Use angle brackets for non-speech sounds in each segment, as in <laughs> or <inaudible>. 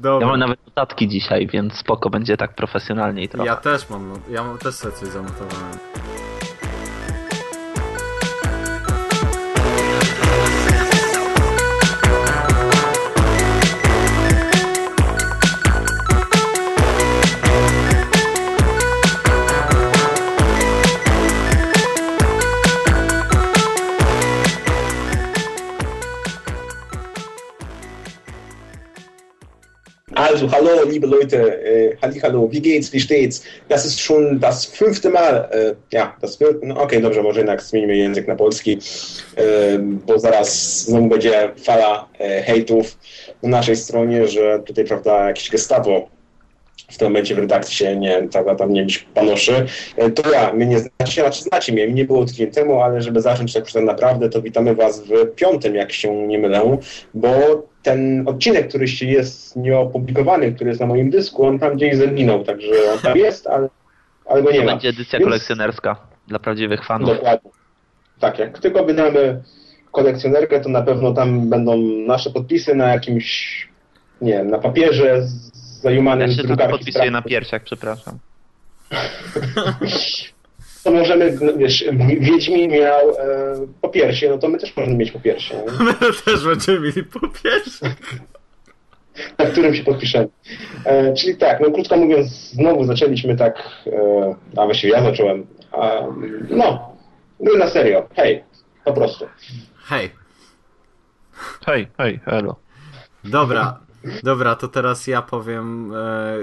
Dobra. Ja mam nawet notatki dzisiaj, więc spoko będzie tak profesjonalniej trochę. Ja też mam, no- ja mam też sobie coś zanotowałem. Also, hallo, liebe Leute, äh, hallo, wie geht's, wie steht's? Das ist schon das fünfte Mal, äh, ja, das fünfte, no, okej, dobrze, może jednak zmienimy język na polski, e, bo zaraz znowu będzie fala e, hejtów na naszej stronie, że tutaj, prawda, jakieś gestapo w tym momencie w redakcji, nie wiem, tam, tam nie być panoszy. E, To ja, mnie nie znacie, znaczy znacie mnie, mnie nie było tydzień temu, ale żeby zacząć tak naprawdę, to witamy was w piątym, jak się nie mylę, bo ten odcinek, który się jest nieopublikowany, który jest na moim dysku, on tam gdzieś zaginął, także on tam jest, ale, ale go nie To ma. będzie edycja Więc- kolekcjonerska dla prawdziwych fanów. Dokładnie. Tak, jak tylko wydamy kolekcjonerkę, to na pewno tam będą nasze podpisy na jakimś, nie wiem, na papierze z zajumanym Ja z się tylko drukarki podpisuję na piersiach, przepraszam. <laughs> To możemy, wiesz, Wiedźmin miał e, po piersie, no to my też możemy mieć po piersie, nie? My też będziemy mieli po pierwsze. na którym się podpiszemy. E, czyli tak, no krótko mówiąc, znowu zaczęliśmy tak, e, a właściwie ja zacząłem, a, no, gry na serio, hej, po prostu. Hej, Hej, hej, elo. dobra, dobra, to teraz ja powiem,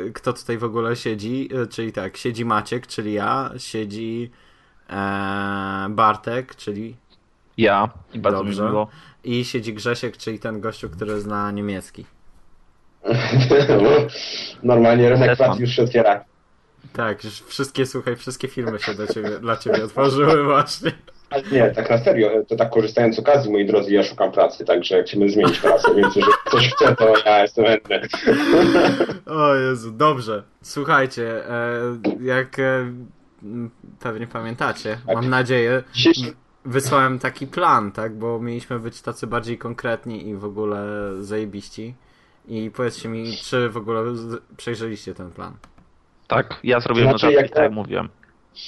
e, kto tutaj w ogóle siedzi, e, czyli tak, siedzi Maciek, czyli ja, siedzi e, Bartek, czyli Ja i bardzo Dobrze. mi miło. i siedzi Grzesiek, czyli ten gościu, który zna niemiecki. <laughs> Normalnie pracy już się otwiera. Tak, już wszystkie, słuchaj, wszystkie filmy się do ciebie, dla ciebie otworzyły właśnie. Ale nie, tak na serio, to tak korzystając z okazji, moi drodzy, ja szukam pracy, także chcemy zmienić pracę, więc jeżeli ktoś chce, to ja jestem chętny. O Jezu, dobrze. Słuchajcie, e, jak e, pewnie pamiętacie, Tak. mam nadzieję, wysłałem taki plan, tak, bo mieliśmy być tacy bardziej konkretni i w ogóle zajebiści. I powiedzcie mi, czy w ogóle przejrzeliście ten plan? Tak, ja zrobiłem Znaczy, notatki, jak- tak jak mówiłem.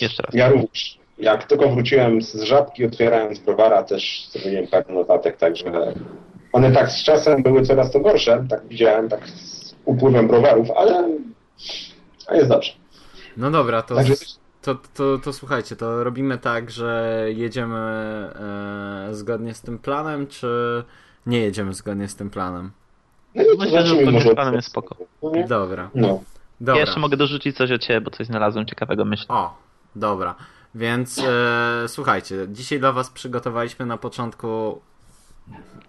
Jeszcze raz. ja również. Jak tylko wróciłem z żabki, otwierając browara, też zrobiłem parę notatek, także one tak z czasem były coraz to gorsze, tak widziałem, tak z upływem browarów, ale, ale jest dobrze. No dobra, to, Także to, to, to słuchajcie, to robimy tak, że jedziemy e, zgodnie z tym planem, czy nie jedziemy zgodnie z tym planem? no i to Myślę, że zgodnie może z planem jest spoko. Nie? Dobra, no. dobra. Ja jeszcze mogę dorzucić coś od ciebie, bo coś znalazłem ciekawego, myślę. O, dobra. Więc e, słuchajcie, dzisiaj dla Was przygotowaliśmy na początku.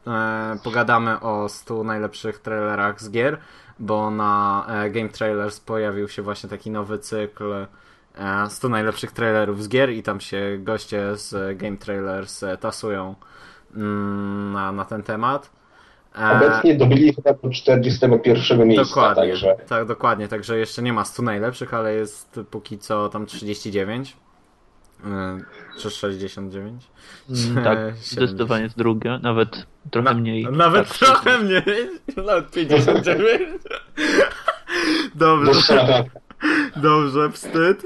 E, pogadamy o 100 najlepszych trailerach z gier, bo na e, Game Trailers pojawił się właśnie taki nowy cykl e, 100 najlepszych trailerów z gier i tam się goście z Game Trailers e, tasują mm, na, na ten temat. E, Obecnie dobili chyba do 41 miejsca, Dokładnie, także tak, dokładnie, także jeszcze nie ma 100 najlepszych, ale jest póki co tam 39 yy, czy 69. Mm, tak, 70. zdecydowanie jest drugie, nawet trochę mniej. Nawet tak, trochę mniej, nawet 59. <laughs> Dobrze, dobrze, wstyd.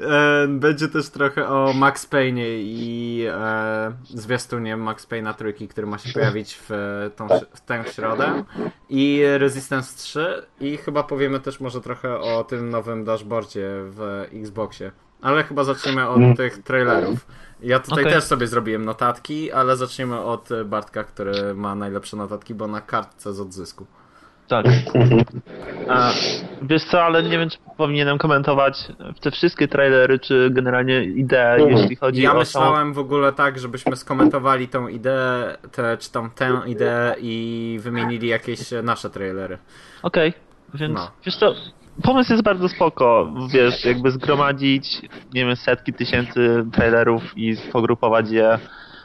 E, Będzie też trochę o Max Payne i e, zwiastunie Max Payne'a trójki, który ma się pojawić w, tą, w tę środę. I Resistance 3 i chyba powiemy też może trochę o tym nowym dashboardzie w Xboxie. Ale chyba zaczniemy od Mm. tych trailerów. Ja tutaj Okej. też sobie zrobiłem notatki, ale zaczniemy od Bartka, który ma najlepsze notatki, bo na kartce z odzysku. Tak. <laughs> A, wiesz co, ale nie wiem, czy powinienem komentować te wszystkie trailery, czy generalnie ideę, Mhm. jeśli chodzi Ja o myślałem w ogóle tak, żebyśmy skomentowali tą ideę, te, czy tam tę ideę i wymienili jakieś nasze trailery. Okej, więc No. wiesz co, pomysł jest bardzo spoko, wiesz, jakby zgromadzić, nie wiem, setki tysięcy trailerów i pogrupować je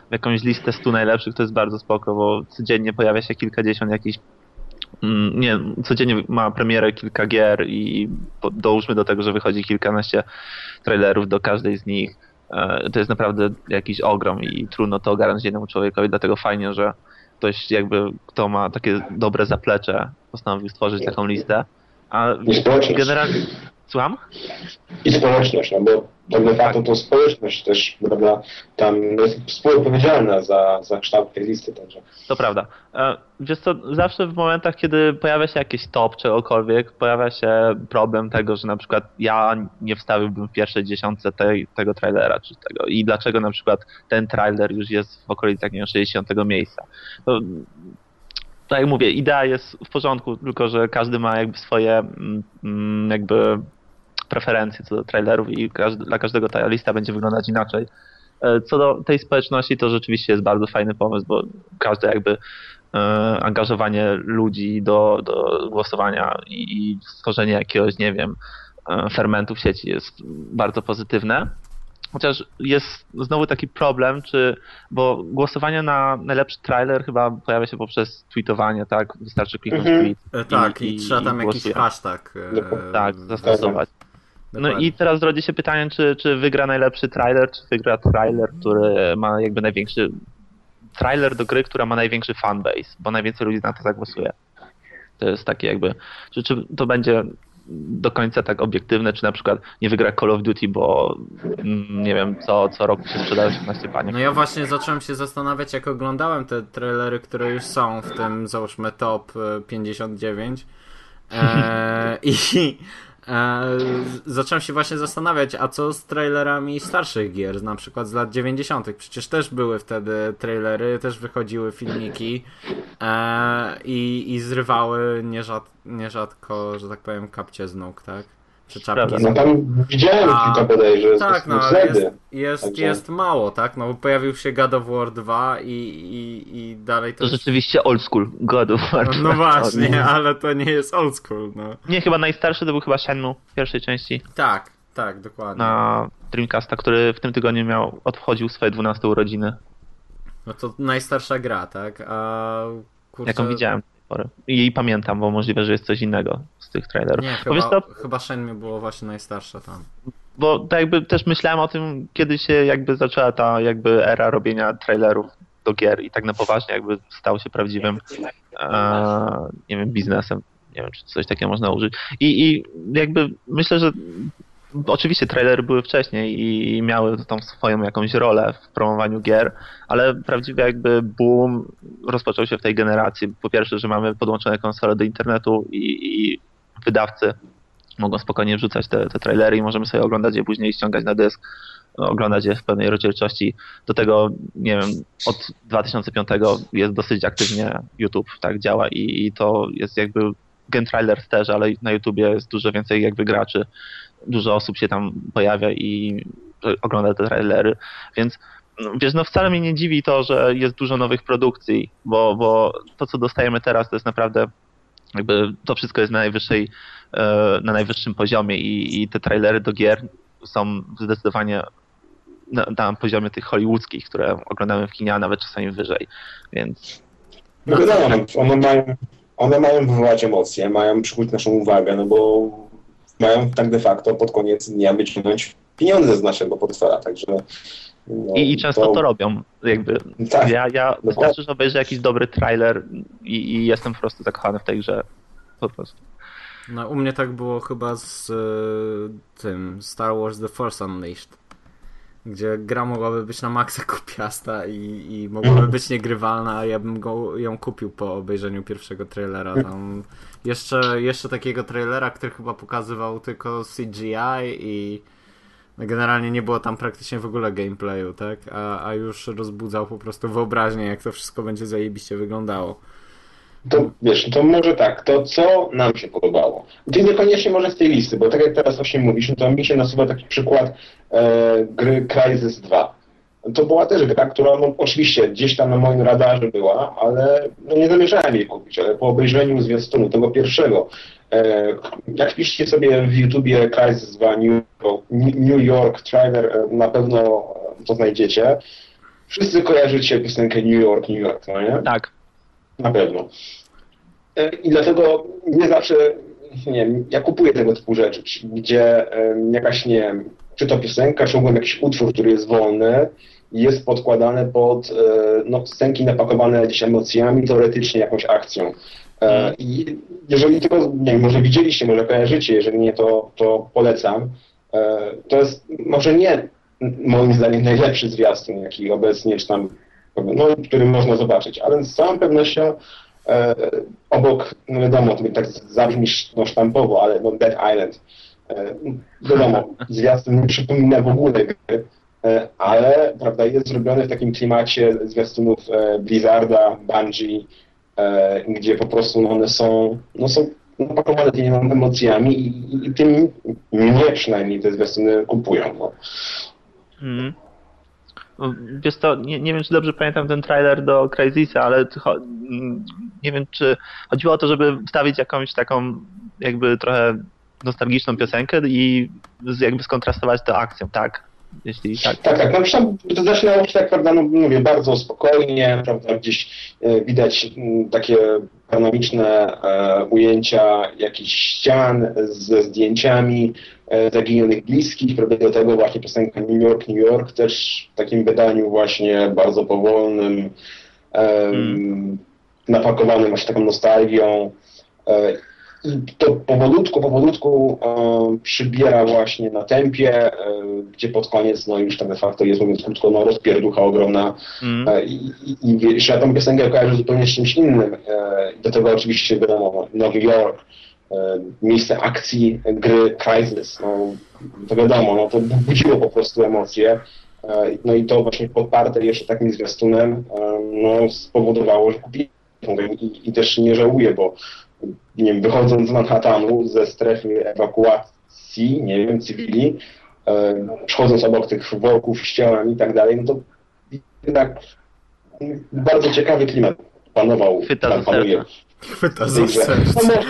w jakąś listę stu najlepszych, to jest bardzo spoko, bo codziennie pojawia się kilkadziesiąt jakichś mm, nie, codziennie ma premierę kilka gier i dołóżmy do tego, że wychodzi kilkanaście trailerów do każdej z nich. E, To jest naprawdę jakiś ogrom i trudno to ogarnąć jednemu człowiekowi, dlatego fajnie, że ktoś jakby, kto ma takie dobre zaplecze, postanowił stworzyć taką listę. A I społeczność. generalnie... Słucham? I społeczność, no bo tak de facto to społeczność też, prawda, tam jest współodpowiedzialna za, za kształt tej listy, także. To prawda. E, Wiesz co, zawsze w momentach, kiedy pojawia się jakiś top czegokolwiek, pojawia się problem tego, że na przykład ja nie wstawiłbym w pierwszej dziesiątce tej, tego trailera czy tego i dlaczego na przykład ten trailer już jest w okolicach nie wiem, 60 miejsca. To, tak jak mówię, idea jest w porządku, tylko że każdy ma jakby swoje mm, mm, jakby preferencje co do trailerów i każdy, dla każdego ta lista będzie wyglądać inaczej. E, Co do tej społeczności, to rzeczywiście jest bardzo fajny pomysł, bo każde jakby e, angażowanie ludzi do, do głosowania i, stworzenie jakiegoś, nie wiem, e, fermentu w sieci jest bardzo pozytywne. Chociaż jest znowu taki problem, czy, bo głosowanie na najlepszy trailer chyba pojawia się poprzez tweetowanie, tak? Wystarczy kliknąć Mhm. tweet. E, tak, i, trzeba tam jakiś głosuje. hashtag. e. Tak, zastosować. No dokładnie. i teraz rodzi się pytanie, czy, czy wygra najlepszy trailer, czy wygra trailer, który ma jakby największy. Trailer do gry, która ma największy fanbase, bo najwięcej ludzi na to zagłosuje. To jest takie jakby. Czy, czy to będzie do końca tak obiektywne, czy na przykład nie wygra Call of Duty, bo mm, nie wiem, co, co roku się sprzedają 18 paniek. No ja właśnie zacząłem się zastanawiać, jak oglądałem te trailery, które już są w tym, załóżmy, top e, 59. E, <laughs> I e, z- zacząłem się właśnie zastanawiać, a co z trailerami starszych gier, na przykład z lat 90. Przecież też były wtedy trailery, też wychodziły filmiki e, i, i zrywały nierzad, nierzadko, że tak powiem, kapcie z nóg, tak? Z No tam widziałem A, kilka bodajże Tak, no ale jest, jest, Także- jest mało, tak? No bo pojawił się God of War 2 i, i, i dalej to To rzeczywiście old school God of War. No właśnie, <laughs> ale to nie jest old school, no. Nie, chyba najstarszy to był chyba Shenmue w pierwszej części Tak, tak, dokładnie. na Dreamcasta, który w tym tygodniu miał, odchodził swoje 12 urodziny. No to najstarsza gra, tak? A kurczę... Jaką widziałem I pamiętam, bo możliwe, że jest coś innego z tych trailerów. Nie, chyba, co, chyba Shenmue było właśnie najstarsza tam. bo tak jakby też myślałem o tym, kiedy się jakby zaczęła ta jakby era robienia trailerów do gier i tak na poważnie jakby stał się prawdziwym e, nie wiem, biznesem. Nie wiem, czy coś takiego można użyć. I, i jakby myślę, że oczywiście trailery były wcześniej i miały tą swoją jakąś rolę w promowaniu gier, ale prawdziwie jakby boom rozpoczął się w tej generacji. Po pierwsze, że mamy podłączone konsole do internetu i, i wydawcy mogą spokojnie wrzucać te, te trailery i możemy sobie oglądać je później, ściągać na dysk, oglądać je w pełnej rozdzielczości. Do tego, nie wiem, od 2005 jest dosyć aktywnie YouTube tak działa i, i to jest jakby Gen Trailers też, ale na YouTubie jest dużo więcej jakby graczy, dużo osób się tam pojawia i ogląda te trailery, więc no, wiesz, no wcale mnie nie dziwi to, że jest dużo nowych produkcji, bo, bo to, co dostajemy teraz, to jest naprawdę jakby to wszystko jest na najwyższej, e, na najwyższym poziomie i, i te trailery do gier są zdecydowanie na, na poziomie tych hollywoodzkich, które oglądamy w kinie, a nawet czasami wyżej, więc Wyglądają, no, one mają, one mają wywołać emocje, mają przykuć naszą uwagę, no bo mają tak de facto pod koniec dnia wyciągnąć pieniądze z naszego portfela, także... No, i, i często to, robią, jakby Tak, ja, ja wystarczy, że obejrzę jakiś dobry trailer i, i jestem po prostu zakochany w tej grze, po prostu. No u mnie tak było chyba z e, tym Star Wars The Force Unleashed. Gdzie gra mogłaby być na maksa <laughs> kupiasta i, i mogłaby Mhm. być niegrywalna, a ja bym go, ją kupił po obejrzeniu pierwszego trailera. Tam jeszcze, jeszcze takiego trailera, który chyba pokazywał tylko CGI i generalnie nie było tam praktycznie w ogóle gameplayu, tak? A, a już rozbudzał po prostu wyobraźnię, jak to wszystko będzie zajebiście wyglądało. To wiesz, to może tak, to co nam się podobało. Ty niekoniecznie może z tej listy, bo tak jak teraz właśnie mówisz, no to mi się nasuwa taki przykład e, gry Crysis 2. To była też gra, która no, oczywiście gdzieś tam na moim radarze była, ale no, nie zamierzałem jej kupić, ale po obejrzeniu zwiastunu tego pierwszego, e, jak wpiszcie sobie w YouTubie Crysis 2 New New York trailer, e, na pewno to znajdziecie. Wszyscy kojarzycie piosenkę New York, New York, no nie? Tak, Na pewno. E, I dlatego nie zawsze, nie wiem, ja kupuję tego typu rzeczy, czy- gdzie em, jakaś, nie wiem, czy to piosenka, czy ogólnie jakiś utwór, który jest wolny jest podkładane pod e, no, scenki napakowane jakimiś emocjami, teoretycznie jakąś akcją. E, I jeżeli tylko, nie wiem, może widzieliście, może kojarzycie, jeżeli nie, to, to polecam. E, to jest może nie moim zdaniem najlepszy zwiastun, jaki obecnie, czy tam, no, który można zobaczyć, ale z całą pewnością e, obok, no wiadomo, to tak zabrzmi no, sztampowo, ale no, Dead Island, e, wiadomo, <laughs> zwiastun nie przypomina w ogóle gry, e, ale prawda, jest zrobiony w takim klimacie zwiastunów e, Blizzarda, Bungie, e, gdzie po prostu one są, no, są napakowane tymi emocjami i, i tym mnie przynajmniej te zwiastuny kupują. No. Mhm. Wiesz to, nie, nie wiem czy dobrze pamiętam ten trailer do Crysisa, ale mm, nie wiem czy chodziło o to, żeby wstawić jakąś taką jakby trochę nostalgiczną piosenkę i jakby skontrastować to akcją, tak? Jeśli tak. Tak, tak. No, zaczynało się tak, prawda, no mówię, bardzo spokojnie, prawda, gdzieś e, widać m, takie panoramiczne e, ujęcia jakichś ścian ze zdjęciami zaginionych bliskich, prawda, do tego właśnie piosenka New York, New York, też w takim wydaniu właśnie bardzo powolnym, em, napakowanym właśnie taką nostalgią. E, i to powolutku, powolutku e, przybiera właśnie na tempie, e, gdzie pod koniec, no już tak de facto jest, mówiąc krótko, no rozpierducha ogromna. Mm. E, I, i, i ja tą piosenkę kojarzę zupełnie z czymś innym. E, do tego oczywiście wiadomo, Nowy Jork, e, miejsce akcji gry Crysis. No, to wiadomo, no, to budziło po prostu emocje. E, no i to właśnie poparte jeszcze takim zwiastunem e, no, spowodowało, że kupiłem i, i też nie żałuję, bo nie wiem, wychodząc z Manhattanu, ze strefy ewakuacji, nie wiem, cywili, e, przechodząc obok tych worków z ciałami i tak dalej, no to jednak bardzo ciekawy klimat panował. Chwyta tam panuje Chwyta za serce. No może,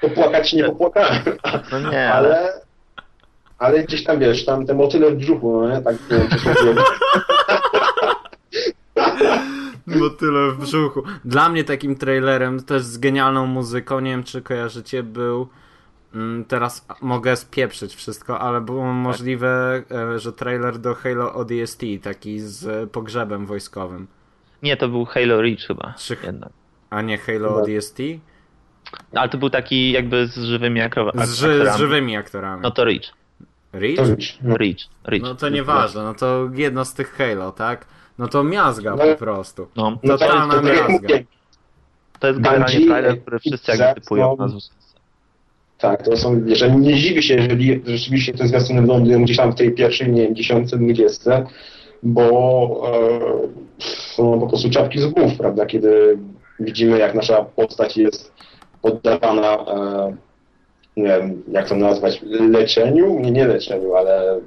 popłakać nie popłakałem, No nie, ale ale, gdzieś tam, wiesz, tam te motyle w brzuchu, no nie? Tak, nie wiem, czy się dzieje. Motyle w brzuchu. Dla mnie takim trailerem, też z genialną muzyką, nie wiem czy kojarzycie, był mm, teraz mogę spieprzyć wszystko, ale było możliwe, e, że trailer do Halo ODST, taki z pogrzebem wojskowym. Nie, to był Halo Reach chyba. Czy- Jednak. A nie Halo No. ODST? Ale to był taki jakby z żywymi akro- ak- Z, ży, z aktorami. żywymi aktorami. No to Reach. Reach? To no. Reach. Reach. No to nieważne, no to jedno z tych Halo, tak? No to miazga No. po prostu. No, No to, Totalna to, jak miazga. mówię, to jest generalnie trailer, który wszyscy jakby Zack, typują na. Tak, to są, jeżeli nie dziwię się, jeżeli rzeczywiście te zwiastuny lądują gdzieś tam w tej pierwszej, nie wiem, dziesiątce, dwudziestce, bo e, są po prostu czapki z głów, prawda, kiedy widzimy, jak nasza postać jest poddawana, e, nie wiem, jak to nazwać, leczeniu? Nie, nie leczeniu, ale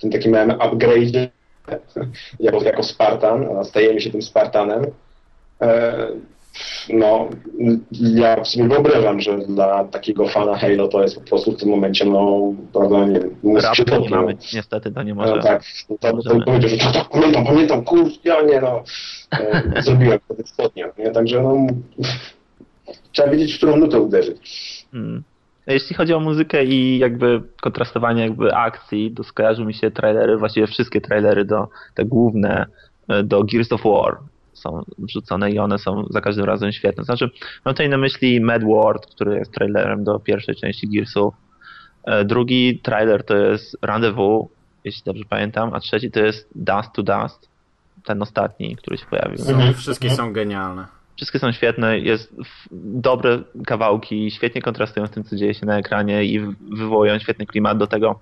tym takim upgrade <laughs> jako, jako Spartan, stajemy się tym Spartanem. No, ja sobie wyobrażam, że dla takiego fana Halo to jest po prostu w tym momencie, no, prawda, nie wiem, mózg się Rapu nie mamy, niestety to nie może. No, tak, to, to, to możemy. powiedział, że tak, tak, pamiętam, pamiętam, kurde, ja nie no, e, <laughs> zrobiłem wtedy spodnie, nie, także no, trzeba wiedzieć, w którą nutę uderzyć. Mm. Jeśli chodzi o muzykę i jakby kontrastowanie jakby akcji, to skojarzą mi się trailery, właściwie wszystkie trailery do te główne e, do Gears of War są wrzucone i one są za każdym razem świetne. Znaczy, mam tutaj na myśli Mad World, który jest trailerem do pierwszej części Gearsów. E, Drugi trailer to jest Rendezvous, jeśli dobrze pamiętam, a trzeci to jest Dust to Dust, ten ostatni, który się pojawił. Są, Mhm. wszystkie są genialne. Wszystkie są świetne, jest dobre kawałki, świetnie kontrastują z tym, co dzieje się na ekranie i wywołują świetny klimat. Do tego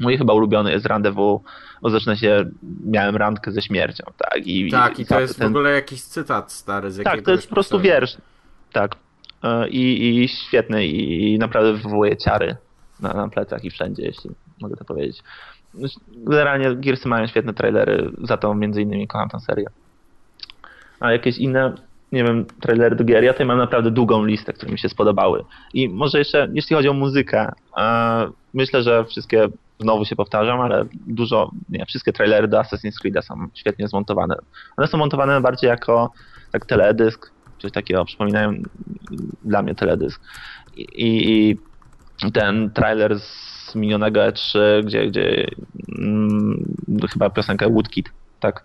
mój chyba ulubiony jest Rendezvous, bo zaczyna się, miałem randkę ze śmiercią, tak? I, Tak, i to cały jest w ten- ogóle jakiś cytat stary z Tak, to jest po prostu wiersz, tak. E, I, i świetny i, i naprawdę wywołuje ciary na, na plecach i wszędzie, jeśli mogę to powiedzieć. Generalnie Gearsy mają świetne trailery, za to między innymi kocham tę serię. A jakieś inne, nie wiem, trailery do gier, ja tutaj mam naprawdę długą listę, które mi się spodobały. I może jeszcze, jeśli chodzi o muzykę, e, myślę, że wszystkie, znowu się powtarzam, ale dużo, nie, wszystkie trailery do Assassin's Creed są świetnie zmontowane. One są montowane bardziej jako tak teledysk, coś takiego, przypominają dla mnie teledysk. I, i i ten trailer z minionego E3, gdzie, gdzie mm, chyba piosenkę Woodkid, tak?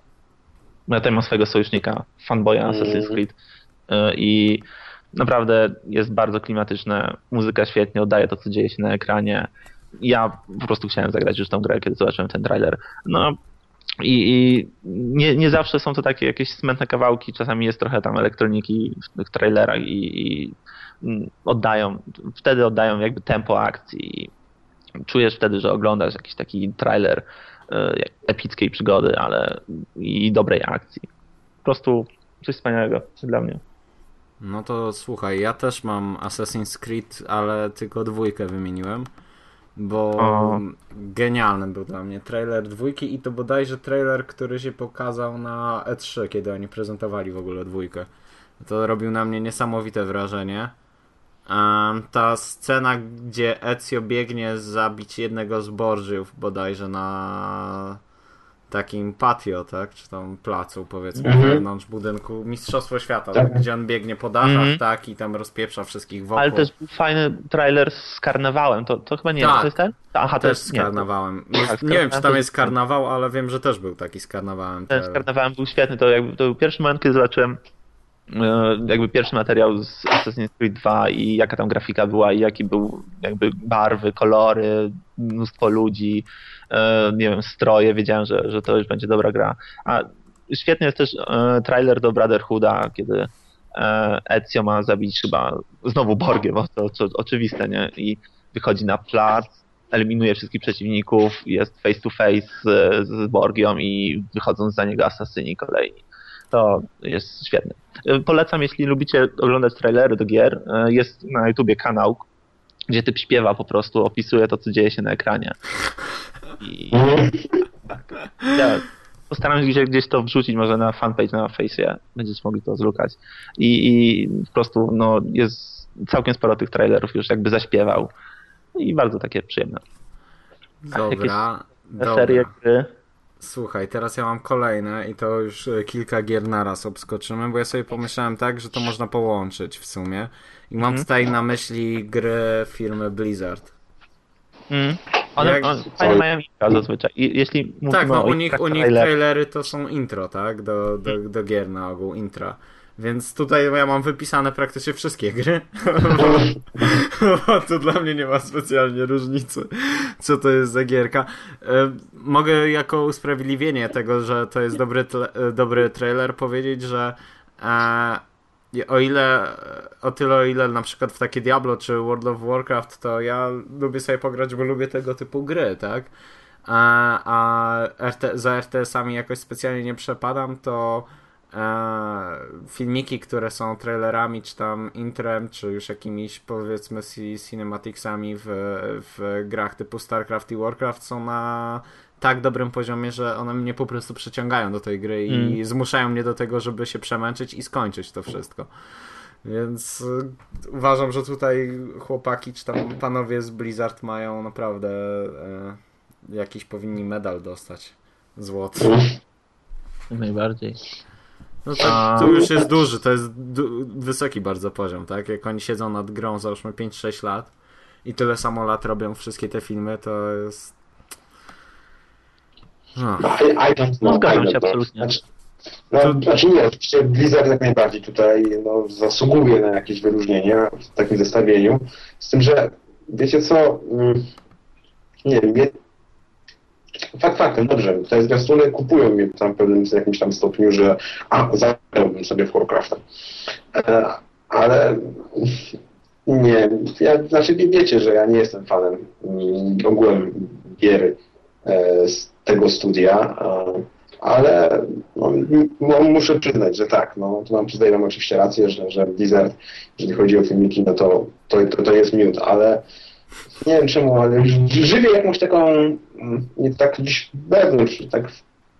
Ja tutaj mam swojego sojusznika, fanboya Mm. Assassin's Creed y, i naprawdę jest bardzo klimatyczne, muzyka świetnie oddaje to, co dzieje się na ekranie. Ja po prostu chciałem zagrać już tą grę, kiedy zobaczyłem ten trailer. No i, i nie, nie zawsze są to takie jakieś smętne kawałki, czasami jest trochę tam elektroniki w tych trailerach i, i oddają, wtedy oddają jakby tempo akcji. Czujesz wtedy, że oglądasz jakiś taki trailer e, epickiej przygody, ale i dobrej akcji. Po prostu coś wspaniałego dla mnie. No to słuchaj, ja też mam Assassin's Creed, ale tylko dwójkę wymieniłem, bo O. genialny był dla mnie trailer dwójki i to bodajże trailer, który się pokazał na E3, kiedy oni prezentowali w ogóle dwójkę. To robił na mnie niesamowite wrażenie. Ta scena, gdzie Ezio biegnie zabić jednego z Borgiów bodajże na takim patio, tak? Czy tam placu, powiedzmy, Mhm. wewnątrz budynku. Mistrzostwo Świata, Tak. gdzie on biegnie po dachach, Mhm. tak? I tam rozpieprza wszystkich wokół. Ale też był fajny trailer z karnawałem. To, to chyba nie Tak. to jest ten? Aha, to Też jest z nie, karnawałem. Tak, z nie wiem, czy tam jest karnawał, ale wiem, że też był taki z karnawałem. Ten z karnawałem był świetny. To, jakby, to był pierwszy moment, kiedy zobaczyłem e, jakby pierwszy materiał z Assassin's Creed 2 i jaka tam grafika była i jaki był jakby barwy, kolory, mnóstwo ludzi, nie wiem, stroje. Wiedziałem, że, że to już będzie dobra gra. A świetny jest też e, trailer do Brotherhooda, kiedy e, Ezio ma zabić chyba znowu Borgę, bo to, to oczywiste, nie? I wychodzi na plac, eliminuje wszystkich przeciwników, jest face to face z, z Borgią i wychodzą za niego asasyni kolejni. To jest świetne. Polecam, jeśli lubicie oglądać trailery do gier, jest na YouTubie kanał, gdzie typ śpiewa po prostu, opisuje to, co dzieje się na ekranie. I ja <laughs> postaram się gdzieś to wrzucić, może na fanpage na Face'ie, będziecie mogli to zlukać. I, I po prostu no, jest całkiem sporo tych trailerów już jakby zaśpiewał. I bardzo takie przyjemne. Dobra, dobra. Serie gry. Słuchaj, teraz ja mam kolejne i to już e, kilka gier naraz obskoczymy, bo ja sobie pomyślałem tak, że to można połączyć w sumie. I mam Mhm. tutaj na myśli gry firmy Blizzard. Mm. One, Jak- one fajne mają intro zazwyczaj. I jeśli Tak, no o u nich, u nich trailery to są intro, tak? Do, do, do gier na ogół, intra. Więc tutaj ja mam wypisane praktycznie wszystkie gry. <laughs> Bo to dla mnie nie ma specjalnie różnicy, co to jest za gierka. Mogę jako usprawiedliwienie tego, że to jest dobry, dobry trailer powiedzieć, że e, o ile, o tyle o ile na przykład w takie Diablo czy World of Warcraft, to ja lubię sobie pograć, bo lubię tego typu gry, tak? A, a RT, za RTS-ami jakoś specjalnie nie przepadam, to e, filmiki, które są trailerami, czy tam intrem, czy już jakimiś powiedzmy ci- cinematicsami w, w grach typu StarCraft i Warcraft są na tak dobrym poziomie, że one mnie po prostu przyciągają do tej gry i Mm. zmuszają mnie do tego, żeby się przemęczyć i skończyć to wszystko. Więc y, uważam, że tutaj chłopaki czy tam panowie z Blizzard mają naprawdę y, jakiś powinni medal dostać. Złoty. Najbardziej. No to, to już jest duży, to jest du- wysoki bardzo poziom, tak? Jak oni siedzą nad grą załóżmy 5-6 lat i tyle samo lat robią wszystkie te filmy, to jest... No. I, I don't No, know. zgadzam I don't się know. absolutnie. Znaczy, no, To- znaczy nie, oczywiście Blizzard jak najbardziej tutaj no, zasługuje na jakieś wyróżnienia w takim zestawieniu. Z tym, że wiecie co, mm, nie wiem, fakt faktem, dobrze, te zwiastuny kupują mnie tam w pewnym jakimś tam stopniu, że a, zagrałbym sobie w Warcrafta. E, ale nie, ja, znaczy wie- wiecie, że ja nie jestem fanem mm, ogółem gier e, z tego studia, e, ale no, no, muszę przyznać, że tak, no, tu mam przyznaję wam oczywiście rację, że, że Blizzard, jeżeli chodzi o filmiki, no to, to, to, to jest miód, ale nie wiem czemu, ale żywię jakąś taką, nie tak gdzieś wewnątrz, tak,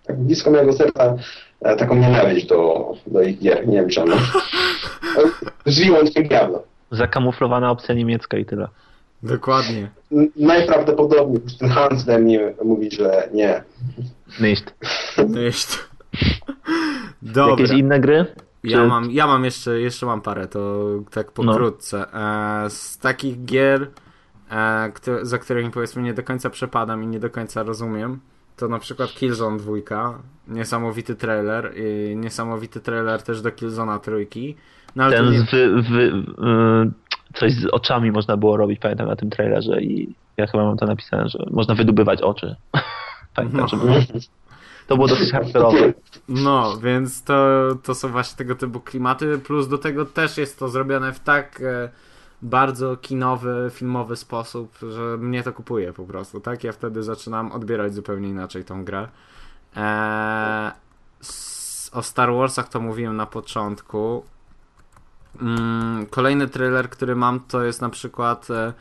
tak blisko mojego serca, e, taką nienawiść do, do ich gier, nie wiem czemu. <laughs> Żyją tym Diablo. Zakamuflowana opcja niemiecka i tyle. Dokładnie. Najprawdopodobniej ten Hans we mnie mówi, że nie. Nicht. Jest... <laughs> Dobra. Jakieś inne gry? Ja mam, ja mam jeszcze, jeszcze mam parę, to tak No. pokrótce. E, z takich gier, e, za którymi powiedzmy nie do końca przepadam i nie do końca rozumiem, to na przykład Killzone 2, niesamowity trailer i niesamowity trailer też do Killzona trójki. No, ale to Ten nie... z wy, wy, coś z oczami można było robić, pamiętam na tym trailerze i ja chyba mam to napisane, że można wydobywać oczy. <laughs> Pamiętam, No. że było, to było dosyć hardkorowe. No, więc to, to są właśnie tego typu klimaty, plus do tego też jest to zrobione w tak e, bardzo kinowy, filmowy sposób, że mnie to kupuje po prostu, tak? Ja wtedy zaczynam odbierać zupełnie inaczej tą grę. E, s, o Star Warsach to mówiłem na początku. Mm, kolejny trailer, który mam, to jest na przykład e,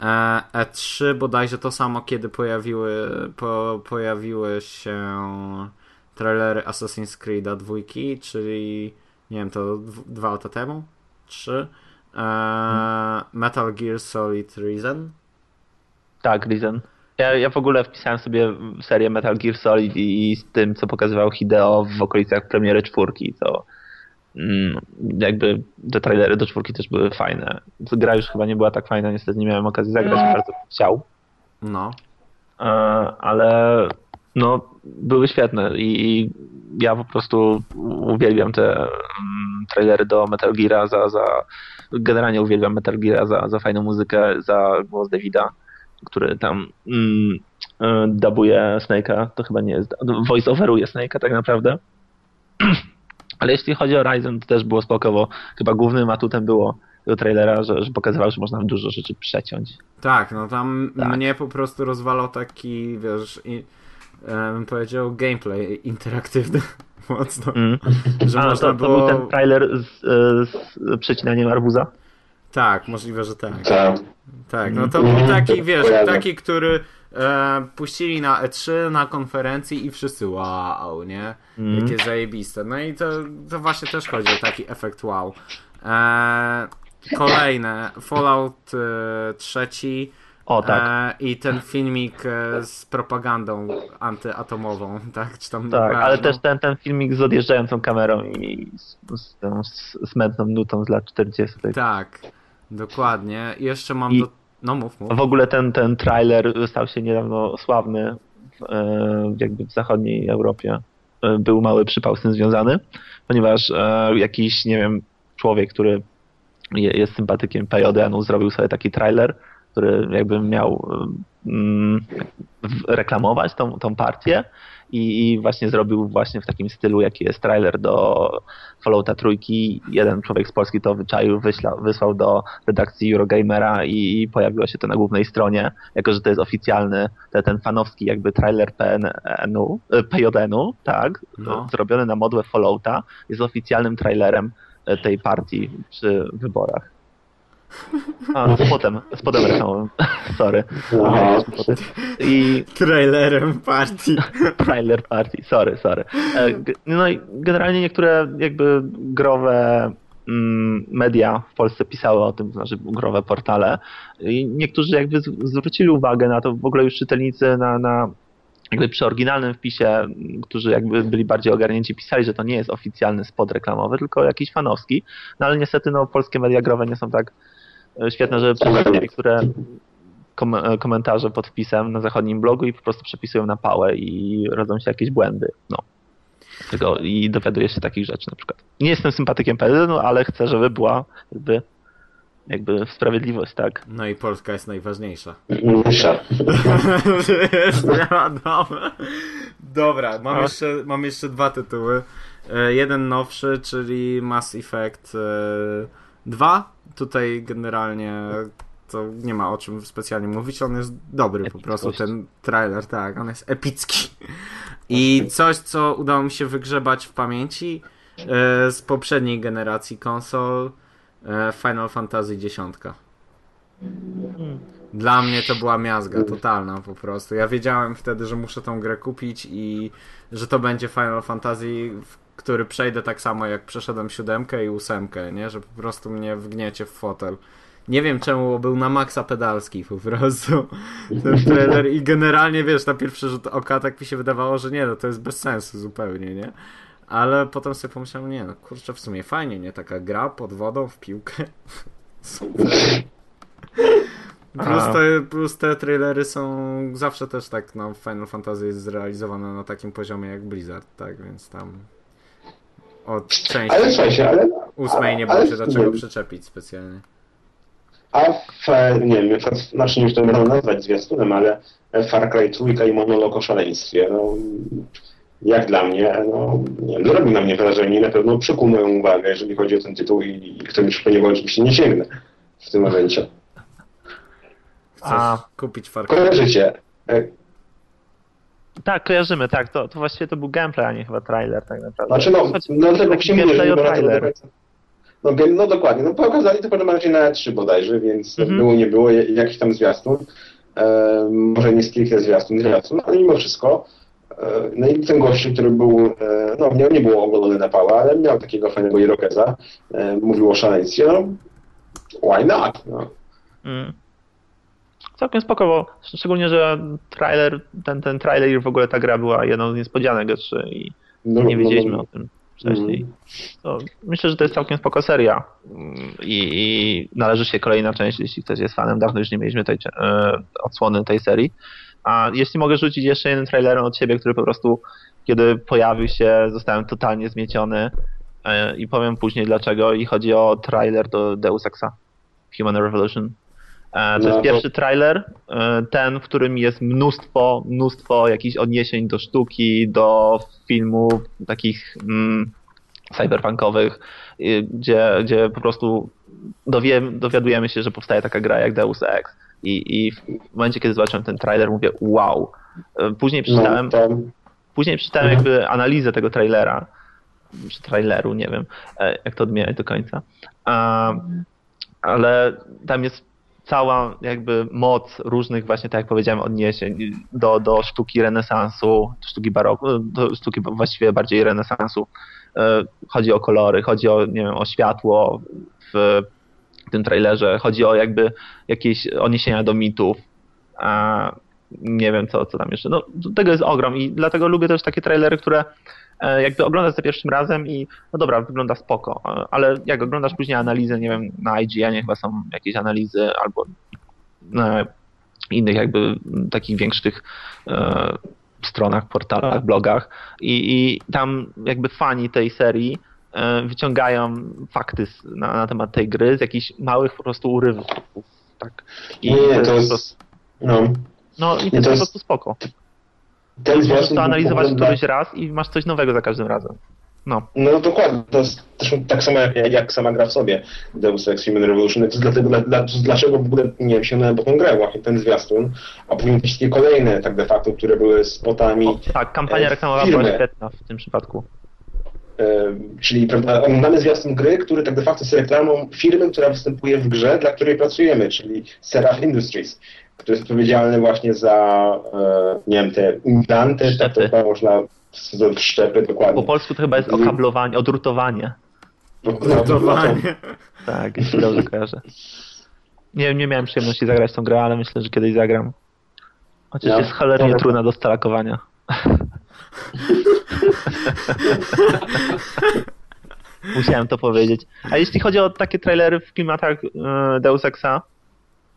e, E3, bodajże to samo, kiedy pojawiły, po, pojawiły się trailery Assassin's Creed'a dwójki, czyli nie wiem, to dw- dwa lata temu? Trzy? E, Metal Gear Solid Reason? Tak, Risen. Ja, ja w ogóle wpisałem sobie serię Metal Gear Solid i, i z tym, co pokazywał Hideo w okolicach premiery czwórki, to jakby te trailery do czwórki też były fajne. Gra już chyba nie była tak fajna, niestety nie miałem okazji zagrać, bardzo bym chciał. No. E, ale no, były świetne i, ja po prostu uwielbiam te mm, trailery do Metal Geara za, za generalnie uwielbiam Metal Geara za, za fajną muzykę, za głos Davida, który tam mm, e, dubuje Snake'a, to chyba nie jest, voice overuje Snake'a tak naprawdę. <clears throat> Ale jeśli chodzi o Ryzen, to też było spoko, bo chyba głównym atutem było tego trailera, że, że pokazywał, że można dużo rzeczy przeciąć. Tak, no tam Tak. mnie po prostu rozwalał taki, wiesz, i, e, bym powiedział gameplay interaktywny <laughs> mocno, Mm. że A, można to, to było... był ten trailer z, e, z przecinaniem arbuza? Tak, możliwe, że tak. Tak. Tak, no to był taki, wiesz, taki, który e, puścili na E3, na konferencji i wszyscy wow, nie? Mm. Jakie zajebiste. No i to, to właśnie też chodzi o taki efekt wow. E, kolejne, Fallout e, trzeci O tak, e, i ten filmik e, z propagandą antyatomową, <laughs> tak? Czy tam tak, ale nieważne. też ten, ten filmik z odjeżdżającą kamerą i z, z tą smętną nutą z lat 40. Tak, dokładnie. I jeszcze mam I- do... No mów, mów. W ogóle ten, ten trailer stał się niedawno sławny w, e, jakby w zachodniej Europie. E, Był mały przypał z tym związany, ponieważ e, jakiś, nie wiem, człowiek, który je- jest sympatykiem PJN-u, zrobił sobie taki trailer, który jakby miał reklamować tą, tą partię i, i właśnie zrobił właśnie w takim stylu, jaki jest trailer do Fallouta trójki. Jeden człowiek z Polski to wyczaił, wyśla, wysłał do redakcji Eurogamera i, i pojawiło się to na głównej stronie, jako że to jest oficjalny, te, ten fanowski jakby trailer PNN-u, e, PJN-u, tak, No. zrobiony na modłę Fallouta, jest oficjalnym trailerem e, tej partii przy wyborach. A, spotem, spotem reklamowym. Sorry. I Trailerem partii. <laughs> trailer party, sorry, sorry. E, No i generalnie niektóre jakby growe mm, media w Polsce pisały o tym, znaczy growe portale i niektórzy jakby zwrócili uwagę na to, w ogóle już czytelnicy na, na jakby przy oryginalnym wpisie, m, którzy jakby byli bardziej ogarnięci, pisali, że to nie jest oficjalny spot reklamowy, tylko jakiś fanowski, no ale niestety no polskie media growe nie są tak świetne, żeby przeczytać niektóre kom- e, komentarze pod wpisem na zachodnim blogu i po prostu przepisują na pałę i rodzą się jakieś błędy. No. Tego, I dowiaduję się takich rzeczy na przykład. Nie jestem sympatykiem PZN, no ale chcę, żeby była jakby, jakby sprawiedliwość, tak? No i Polska jest najważniejsza. Wiadomo. Dobra, mam jeszcze, mam jeszcze dwa tytuły. E, Jeden nowszy, czyli Mass Effect e, 2. Tutaj generalnie to nie ma o czym specjalnie mówić. On jest dobry po prostu, Epickość. ten trailer, tak, on jest epicki. I coś, co udało mi się wygrzebać w pamięci e, z poprzedniej generacji konsol e, Final Fantasy X. Dla mnie to była miazga totalna po prostu. Ja wiedziałem wtedy, że muszę tą grę kupić i że to będzie Final Fantasy, w który przejdę tak samo jak przeszedłem siódemkę i ósemkę, nie? Że po prostu mnie wgniecie w fotel. Nie wiem czemu był na maksa pedalski po prostu <laughs> ten trailer i generalnie wiesz, na pierwszy rzut oka tak mi się wydawało, że nie, no to jest bez sensu zupełnie, nie? Ale potem sobie pomyślałem, nie no kurczę, w sumie fajnie, nie? Taka gra pod wodą w piłkę. <laughs> Super. plus, te, plus te trailery są zawsze też tak, no Final Fantasy jest zrealizowane na takim poziomie jak Blizzard, tak, więc tam od części Ale słuchajcie, ale... ósmej nie było się do czego nie. przyczepić specjalnie. A w, nie wiem, znaczy nie wiem, czy to można nazwać zwiastunem, ale Far Cry Trójka i monolog o szaleństwie, no, jak dla mnie, no, nie wiem, zrobił na mnie wrażenie i na pewno przykuł moją uwagę, jeżeli chodzi o ten tytuł i, i którymś po niego oczywiście nie sięgnę w tym momencie. Chcesz A- kupić Far Cry? Kojarzycie, e, Tak, kojarzymy, tak. To, to właściwie to był gameplay, a nie chyba trailer tak naprawdę. Znaczy no, Choć- no tego taki się mówię, że trailer. No, no dokładnie, no pokazali to w pewnym razie na E3 bodajże, więc Mhm. było, nie było, jakiś tam zwiastun, e, może nie stricte zwiastun, zwiastun, ale mimo wszystko, e, no i ten gościu, który był, e, no nie, nie było ogolony na pała, ale miał takiego fajnego irokeza, e, mówił o szaleństwie, no why not, no. Mm. Całkiem spoko, bo szczególnie, że trailer, ten, ten trailer i w ogóle ta gra była jedną z niespodzianek E3 i no nie no, wiedzieliśmy no, o tym wcześniej. Mhm. To myślę, że to jest całkiem spoko seria i, i należy się kolejna część, jeśli ktoś jest fanem. Dawno już nie mieliśmy tej e, odsłony tej serii. A jeśli mogę rzucić jeszcze jeden trailer od siebie, który po prostu kiedy pojawił się, zostałem totalnie zmieciony e, i powiem później dlaczego. I chodzi o trailer do Deus Exa Human Revolution. E, To No, jest to- pierwszy trailer, e, ten, w którym jest mnóstwo, mnóstwo jakichś odniesień do sztuki, do filmów takich mm, cyberpunkowych, gdzie, gdzie po prostu dowiadujemy się, że powstaje taka gra jak Deus Ex. I, I w momencie, kiedy zobaczyłem ten trailer, mówię wow. E, Później przeczytałem, no, później przeczytałem Mhm. jakby analizę tego trailera, czy traileru, nie wiem, jak to odmieniać do końca. A, ale tam jest cała jakby moc różnych właśnie, tak jak powiedziałem, odniesień do, do sztuki renesansu, sztuki baroku, do sztuki właściwie bardziej renesansu. E, Chodzi o kolory, chodzi o, nie wiem, o światło w tym trailerze, chodzi o jakby jakieś odniesienia do mitów. A nie wiem, co, co tam jeszcze. No, tego jest ogrom i dlatego lubię też takie trailery, które e, jakby oglądasz za pierwszym razem i no dobra, wygląda spoko, e, ale jak oglądasz później analizę, nie wiem, na IGN chyba są jakieś analizy albo na innych jakby takich większych e, stronach, portalach, blogach i, i tam jakby fani tej serii e, wyciągają fakty z, na, na temat tej gry z jakichś małych po prostu urywków. Tak. I nie, to po jest, prostu- no, no i to to jest po prostu spoko. ten Możesz to analizować wygląda- któryś raz i masz coś nowego za każdym razem. No. No dokładnie, to jest tak samo jak, jak sama gra w sobie Deus Ex Human Revolution. To jest dlatego, dla, dla, dlaczego w ogóle nie wiem, sięgnąłem po tą grę, właśnie ten zwiastun, a później te wszystkie kolejne tak de facto, które były spotami, O, tak, kampania e, reklamowa była świetna w tym przypadku. e, czyli prawda, oglądamy zwiastun gry, który tak de facto jest reklamą firmy, która występuje w grze, dla której pracujemy, czyli Seraph Industries, który jest odpowiedzialny właśnie za, e, nie wiem, te implanty, tak to Szczepy. chyba można, szczepy, dokładnie. Po polsku to chyba jest okablowanie, odrutowanie. No, no, no, to- Drutowanie. Tak, jeśli dobrze kojarzę. Nie, nie miałem przyjemności zagrać tą grę, ale myślę, że kiedyś zagram. Chociaż Ja- jest cholernie ja- trudna do stalakowania. <laughs> Musiałem to powiedzieć. A jeśli chodzi o takie trailery w klimatach e, Deus Exa,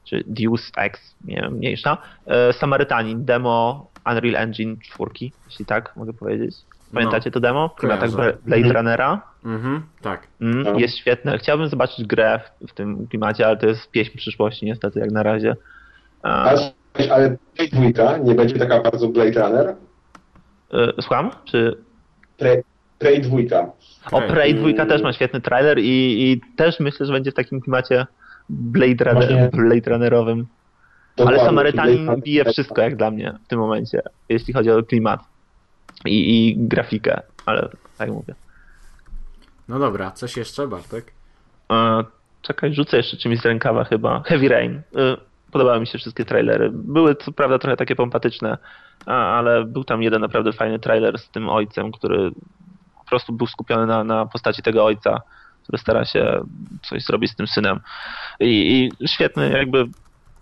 czy Deus Ex, nie wiem, mniejsza, e, Samarytanin, demo Unreal Engine 4, jeśli tak mogę powiedzieć. Pamiętacie to demo? Klimatach kojarzę. Blade Runnera? Mhm, tak. Mm, No. Jest świetne. Chciałbym zobaczyć grę w, w tym klimacie, ale to jest pieśń przyszłości niestety jak na razie. A, Ale, dwójka nie będzie taka bardzo Blade Runner. e, słucham? Czy... Prey dwójka. O, Prey. Prey 2 też ma świetny trailer i, i też myślę, że będzie w takim klimacie Blade, Runner, Blade Runnerowym. Ale Samarytanin bije wszystko jak dla mnie w tym momencie, jeśli chodzi o klimat i, i grafikę, ale tak mówię. No dobra, coś jeszcze, Bartek? E, czekaj, rzucę jeszcze czymś z rękawa chyba. Heavy Rain. E, podobały mi się wszystkie trailery. Były co prawda trochę takie pompatyczne, a, ale był tam jeden naprawdę fajny trailer z tym ojcem, który po prostu był skupiony na, na postaci tego ojca, który stara się coś zrobić z tym synem. I, i świetny jakby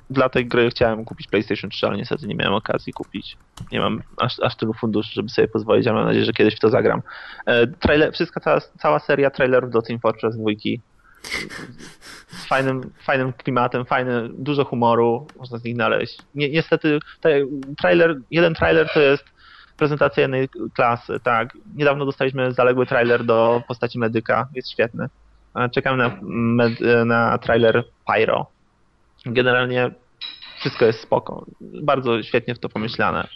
dla tej gry chciałem kupić PlayStation 3, ale niestety nie miałem okazji kupić. Nie mam aż, aż tylu funduszy, żeby sobie pozwolić, ale mam nadzieję, że kiedyś w to zagram. E, trailer, wszystka cała, cała seria trailerów do Team Fortress 2 z fajnym, fajnym klimatem, fajny, dużo humoru, można z nich znaleźć. Ni niestety te, trailer, jeden trailer to jest prezentacja jednej klasy, tak. Niedawno dostaliśmy zaległy trailer do postaci medyka, jest świetny. Czekam na, na trailer Pyro. Generalnie wszystko jest spoko. Bardzo świetnie w to pomyślane.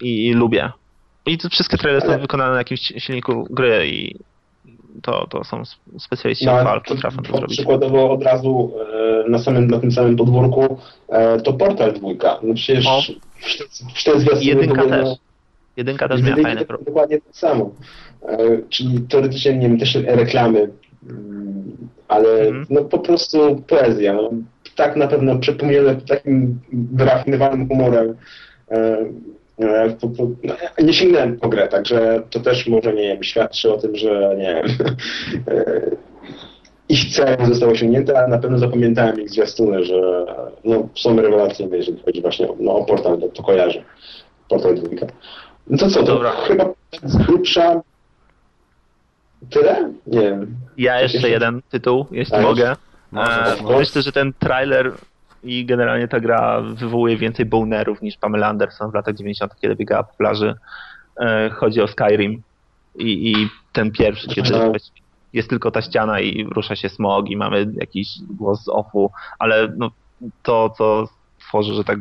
I, i lubię. I to wszystkie trailery są wykonane na jakimś silniku gry i to, to są specjaliści No, to- potrafią to to zrobić. Przykładowo od razu e, na, samym, na tym samym podwórku e, to Portal dwójka. No przecież O. w, ten zwiastun Jedynka też. Jedynka też miała fajne to pro... Dokładnie tak samo. E, czyli teoretycznie, nie wiem, też reklamy, mm, ale Mhm. no po prostu poezja. No, tak na pewno przepomniane takim wyrafinowanym humorem. E, e, po, po, no, nie sięgnąłem po grę, także to też może, nie wiem, świadczy o tym, że nie wiem, <laughs> ich cel został osiągnięty, ale na pewno zapamiętałem ich zwiastuny, że no, są rewelacyjne, jeżeli chodzi właśnie o, no, o portal, to, to kojarzę. Portal dwójka. No to co, to Dobra. chyba z grubsza tyle? Nie wiem. Ja jeszcze jeszcze- jeden tytuł, jeśli A, mogę. Możesz, E, myślę, że ten trailer i generalnie ta gra wywołuje więcej bonerów niż Pamela Anderson w latach 90., kiedy biegała po plaży. E, chodzi o Skyrim i, i ten pierwszy, kiedy Tak. jest tylko ta ściana i rusza się smog i mamy jakiś głos z offu, ale no, to, co tworzy, że tak,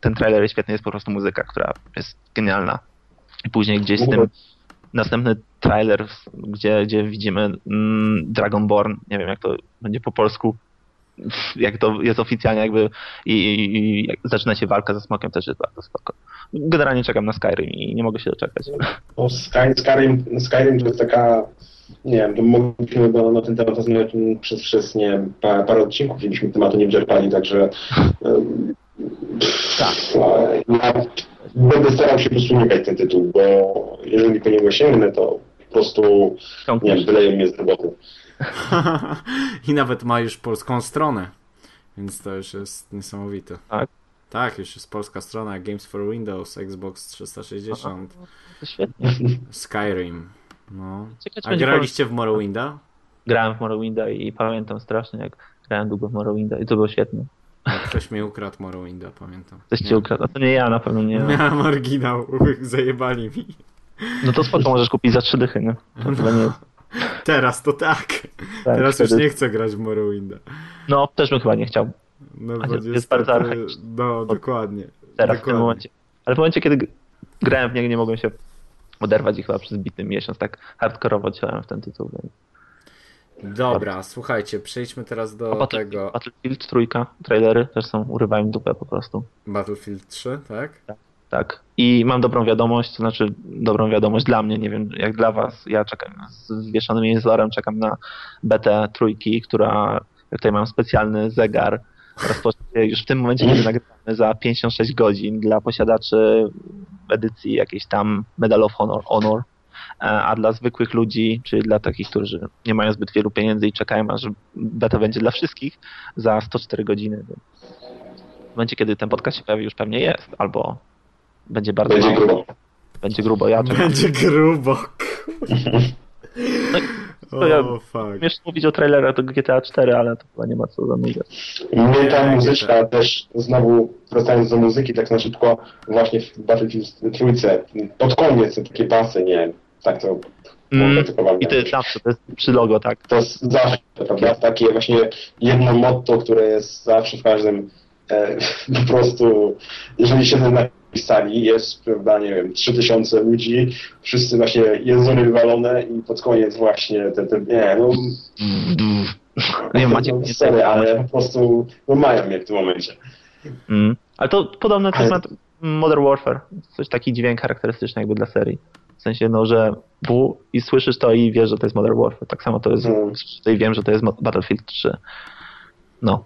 ten trailer jest świetny, jest po prostu muzyka, która jest genialna. I później gdzieś z tym następny trailer, gdzie, gdzie widzimy mm, Dragonborn, nie wiem jak to będzie po polsku, jak to jest oficjalnie jakby i, i, i jak zaczyna się walka ze smokiem, też jest bardzo spoko. Generalnie czekam na Skyrim i nie mogę się doczekać. O, Sky, Skyrim, Skyrim to jest taka, nie wiem, mogliśmy do, na ten temat rozmawiać przez, przez nie wiem, parę, parę odcinków, gdybyśmy tematu nie wyczerpali, także em, Tak. ja będę starał się po prostu unikać ten tytuł, bo jeżeli po niego sięgnę, to po prostu, nie wiem, wyleją mnie z roboty. <laughs> I nawet ma już polską stronę, więc to już jest niesamowite. Tak? Tak, już jest polska strona Games for Windows, Xbox 360, To świetnie. <laughs> Skyrim. No. A graliście w Morrowinda? Grałem w Morrowinda i pamiętam strasznie, jak grałem długo w Morrowinda i to było świetne. No, Ktoś mi ukradł Morrowinda, pamiętam. Ktoś ci ukradł, a to nie ja, na pewno nie. <laughs> Miałem oryginał, zajebali mi. No to spoko, możesz kupić za trzy dychy, nie? To chyba nie. Teraz to tak. Tak, Teraz już wtedy- nie chcę grać w Morrowinda. No, też bym chyba nie chciał No, bo jest- jest bardzo archaiczny. No, dokładnie. teraz, w dokładnie. tym momencie. Ale w momencie, kiedy grałem w niego, nie mogłem się oderwać i chyba przez bity miesiąc tak hardkorowo ciałem w ten tytuł. Więc... Dobra, słuchajcie, przejdźmy teraz do A Battle- tego Battlefield trójka, trailery też są, urywają dupę po prostu. Battlefield 3, tak? Tak. I mam dobrą wiadomość, to znaczy dobrą wiadomość dla mnie, nie wiem jak dla was. Ja czekam z wieszonym jęzorem, czekam na BT trójki, która, jak tutaj mam specjalny zegar, rozpocznie już w tym momencie, kiedy nagrywamy za 56 godzin dla posiadaczy edycji jakiejś tam Medal of Honor, Honor. E, A dla zwykłych ludzi, czy dla takich, którzy nie mają zbyt wielu pieniędzy i czekają, aż beta będzie dla wszystkich, za 104 godziny. W momencie, kiedy ten podcast się pojawi, już pewnie jest, albo będzie bardzo Będzie grubo. Będzie grubo, ja czekam. Będzie grubo. to ja- O, fuck. Śmiesz mówić o trailerach do GTA 4, ale to chyba nie ma co zamykać. Mnie ta muzyczka też, znowu wracając do muzyki tak na szybko, właśnie w Battlefield trójce, pod koniec takie basy, nie wiem, tak to Mm. I to jest zawsze, to jest przy logo, tak. To jest zawsze, prawda, takie właśnie jedno motto, które jest zawsze w każdym, e, <laughs> po prostu, jeżeli siedzę na jakiejś sali, jest, prawda, nie wiem, 3000 ludzi, wszyscy właśnie języny wywalone i pod koniec właśnie te, te nie, no, Nie <laughs> macie... no sorry, ale po prostu, no mają mnie w tym momencie. Mm. Ale to podobne Ale- ma Modern Warfare. Coś taki dźwięk charakterystyczny jakby dla serii. W sensie, no, że bu i słyszysz to i wiesz, że to jest Modern Warfare. Tak samo to jest, Mm. tutaj wiem, że to jest Battlefield 3. No.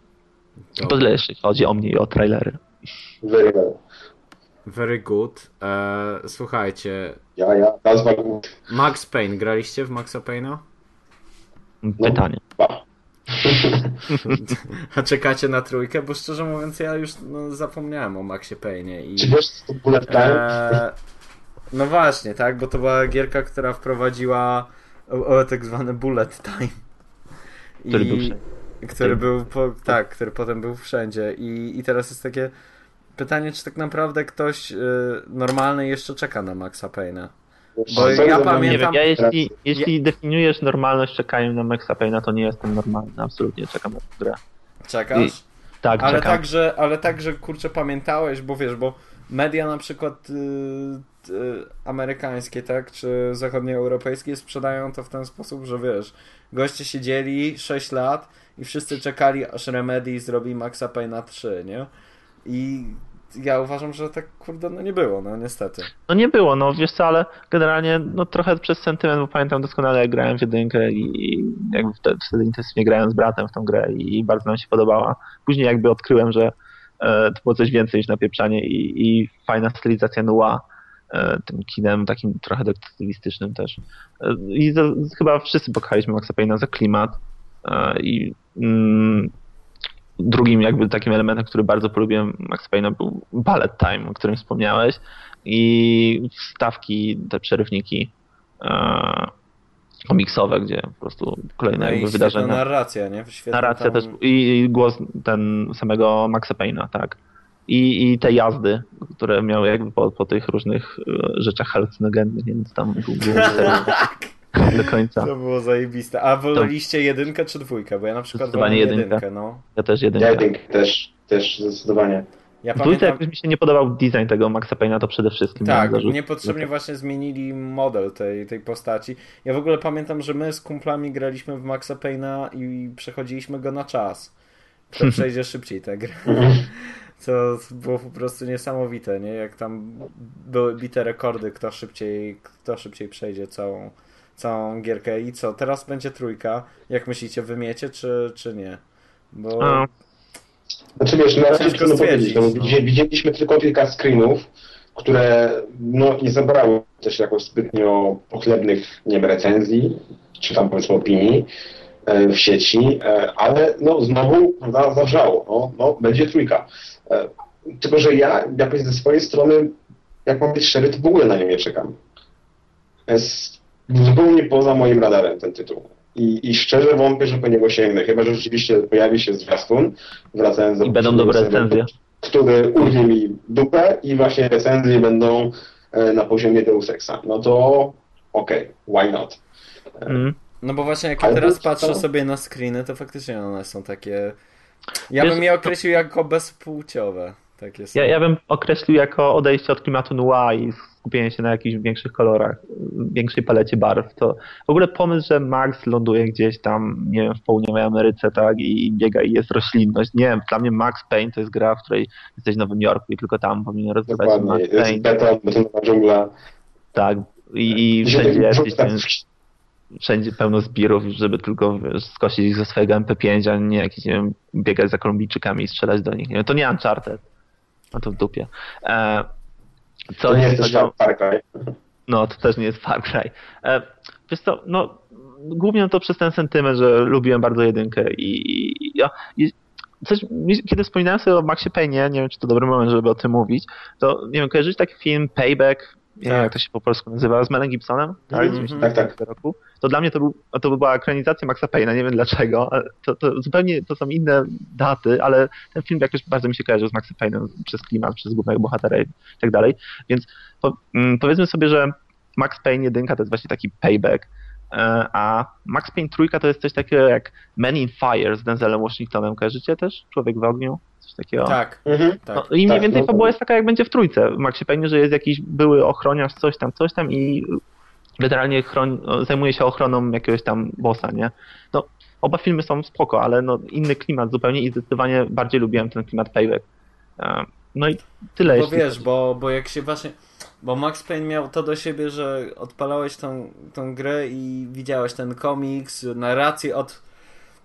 To tyle jeśli chodzi o mnie i o trailery. Very well. Very good. E, słuchajcie, Ja, ja, nazwa głupia. Max Payne, graliście w Maxa Payne'a? Pytanie. <laughs> A czekacie na trójkę? Bo szczerze mówiąc, ja już no, zapomniałem o Maxie Payne'ie i... Czy wiesz, co to? E, no właśnie, tak, bo to była gierka, która wprowadziła o, o, tak zwany bullet time. Który I, był wszędzie. Który był, po, tak, który potem był wszędzie. I, I teraz jest takie pytanie, czy tak naprawdę ktoś y, normalny jeszcze czeka na Maxa Payne'a. Bo ja Nie pamiętam- wiem, ja jeśli, jeśli definiujesz normalność czekaniem na Maxa Payne'a, to nie jestem normalny, absolutnie czekam na grę. Czekasz? Tak, Ale czekam. także, ale także, kurczę, pamiętałeś, bo wiesz, bo media na przykład y, y, amerykańskie, tak, czy zachodnioeuropejskie sprzedają to w ten sposób, że wiesz, goście siedzieli 6 lat i wszyscy czekali, aż Remedy zrobi Maxa Payne'a 3, nie? I ja uważam, że tak, kurde, no nie było, no niestety. No nie było, no wiesz co, ale generalnie no trochę przez sentyment, bo pamiętam doskonale jak grałem w jedynkę i i jakby wtedy, wtedy intensywnie grałem z bratem w tą grę i bardzo nam się podobała. Później jakby odkryłem, że to było coś więcej niż napieprzanie i, i fajna stylizacja noir, e, tym kinem takim trochę detektywistycznym też. E, I za, chyba wszyscy pokochaliśmy Maxa Payne'a za klimat e, i mm, drugim jakby takim elementem, który bardzo polubiłem Max Payne'a był Ballet Time, o którym wspomniałeś i wstawki, te przerywniki e, komiksowe, gdzie po prostu kolejne No wydarzenia. narracja, nie? Świetna Narracja tam- też i, głos ten samego Maxa Payne'a, tak. I, I te jazdy, które miały jakby po, po tych różnych e, rzeczach halucynogennych, więc tam był, był <laughs> do końca. To było zajebiste. A woleliście jedynkę czy dwójkę? Bo ja na przykład Zdecydowanie wolę jedynkę. jedynkę, no. Ja też jedynkę. jedynkę też, też zdecydowanie. Ja dwójce pamiętam, jakoś mi się nie podobał design tego Maxa Payne'a, to przede wszystkim. tak, niepotrzebnie właśnie zmienili model tej, tej postaci. Ja w ogóle pamiętam, że my z kumplami graliśmy w Maxa Payne'a i przechodziliśmy go na czas. Kto <laughs> przejdzie szybciej tę grę. Co było po prostu niesamowite, nie? Jak tam były bite rekordy, kto szybciej, kto szybciej przejdzie całą, całą gierkę. I co, teraz będzie trójka. Jak myślicie, wymiecie czy, czy nie? Bo... A, Znaczy wiesz, na razie trudno powiedzieć, no, no. widzi- widzieliśmy tylko kilka screenów, które no, nie zabrały też jakoś zbytnio pochlebnych nie wiem, recenzji, czy tam powiedzmy opinii e, w sieci, e, ale no znowu prawda, zawrzało, no, no będzie trójka. E, Tylko, że ja jakoś ze swojej strony, jak mam być szczery, to w ogóle na nią nie czekam. Jest zupełnie poza moim radarem ten tytuł. I, I szczerze wątpię, że po niego sięgnę, chyba że rzeczywiście pojawi się zwiastun, wracając do I będą dobre recenzje. który urwie mi dupę i właśnie recenzje będą e, na poziomie Deus Exa. No to okej, why not? mm. No bo właśnie jak ja teraz to- patrzę to- sobie na screeny, to faktycznie one są takie... Ja Wiesz, bym je to- określił jako bezpłciowe. Takie są. Ja, ja bym określił jako odejście od klimatu noir i skupienie się na jakichś większych kolorach, większej palecie barw. To w ogóle pomysł, że Max ląduje gdzieś tam, nie wiem, w południowej Ameryce, tak, i biega i jest roślinność. Nie wiem, dla mnie Max Payne to jest gra, w której jesteś w Nowym Jorku i tylko tam powinien rozgrywać się Dokładnie. Max Jest Payne. beton, betonowa dżungla. Tak, i, i wszędzie jesteś, ten, wszędzie pełno zbirów, żeby tylko wiesz, skosić ich ze swojego MP5, a nie jakieś, nie wiem, biegać za Kolumbijczykami i strzelać do nich. Nie wiem, to nie Uncharted. No to w dupie. E, co To nie jest też o- Far Cry. No, to też nie jest Far Cry. E, wiesz co, no, głównie to przez ten sentyment, że lubiłem bardzo jedynkę i, ja- i coś, kiedy wspominałem sobie o Maxie Payne, nie wiem, czy to dobry moment, żeby o tym mówić, to, nie wiem, kojarzysz taki film Payback, nie Tak. jak to się po polsku nazywa, z Melem Gibsonem, tak? Mhm. Z Tak, tak. roku. To dla mnie to, był, to była ekranizacja Maxa Payne'a, nie wiem dlaczego, to, to zupełnie to są inne daty, ale ten film jakoś bardzo mi się kojarzył z Maxem Payne'em przez klimat, przez głównego bohatera i tak dalej, więc po, mm, powiedzmy sobie, że Max Payne 1 to jest właśnie taki payback, e, a Max Payne 3 to jest coś takiego jak Man in Fire z Denzelem Washingtonem, kojarzycie też? Człowiek w ogniu? Coś takiego. Tak, Mhm. tak. No, I mniej Tak, więcej no, fabuła jest taka, jak będzie w trójce. W Maxie Payne, że jest jakiś były ochroniarz, coś tam, coś tam i generalnie zajmuje się ochroną jakiegoś tam bossa, nie? No, oba filmy są spoko, ale no, inny klimat zupełnie i zdecydowanie bardziej lubiłem ten klimat Payback. E, No i tyle. Bo wiesz, chodzi- bo, bo jak się właśnie. Bo Max Payne miał to do siebie, że odpalałeś tą, tą grę i widziałeś ten komiks, narrację od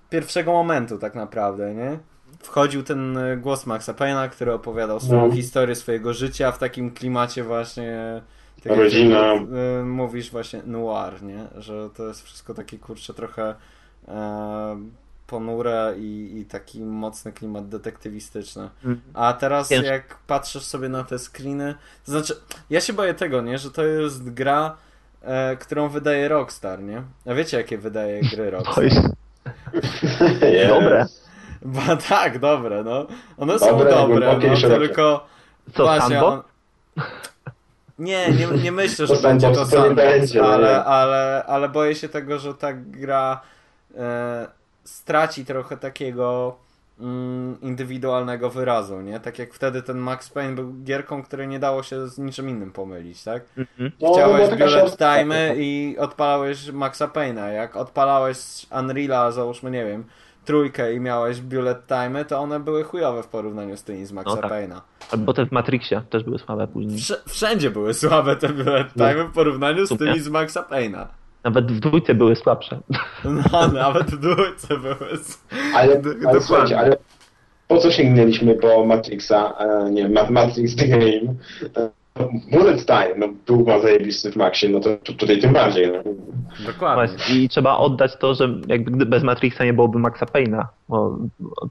pierwszego momentu tak naprawdę, nie? Wchodził ten e, głos Maxa Payne'a, który opowiadał swoją No. historię swojego życia w takim klimacie właśnie tak Rodzina. e, mówisz właśnie noir, nie? Że to jest wszystko takie kurczę trochę e, ponure i, i taki mocny klimat detektywistyczny. Mhm. A teraz jak patrzysz sobie na te screeny, to znaczy, ja się boję tego, nie, że to jest gra, e, którą wydaje Rockstar, nie? A wiecie jakie wydaje gry <laughs> Rockstar? Jest. Dobre. <laughs> Bo, tak, dobre, no. One Dobre, są dobre, no, tylko... Co, właśnie on- Nie, nie, nie myślę, że To będzie to sandbox będzie, no ale, ale, ale boję się tego, że ta gra e, straci trochę takiego mm, indywidualnego wyrazu, nie? Tak jak wtedy ten Max Payne był gierką, której nie dało się z niczym innym pomylić, tak? Mhm. No, Chciałeś była taka bullet i odpalałeś Maxa Payne'a. Jak odpalałeś Unreal'a, załóżmy, nie wiem, trójkę i miałeś bullet time'y, to one były chujowe w porównaniu z tymi z Maxa No tak. Payne'a. Bo te w Matrixie też były słabe później. Wsz- wszędzie były słabe te bullet time'y w porównaniu z tymi z Maxa Payne'a. Nawet w dwójce były słabsze. No, <laughs> nawet w dwójce były. Ale, ale słuchajcie, ale po co sięgnęliśmy po Matrixa, e, nie Ma- Matrix The Game? Bullet Time no, był ma zajebisty w Maxie, no to tu- tutaj tym bardziej. No. Dokładnie. Właśnie. I trzeba oddać to, że jakby bez Matrixa nie byłoby Maxa Payne'a. Bo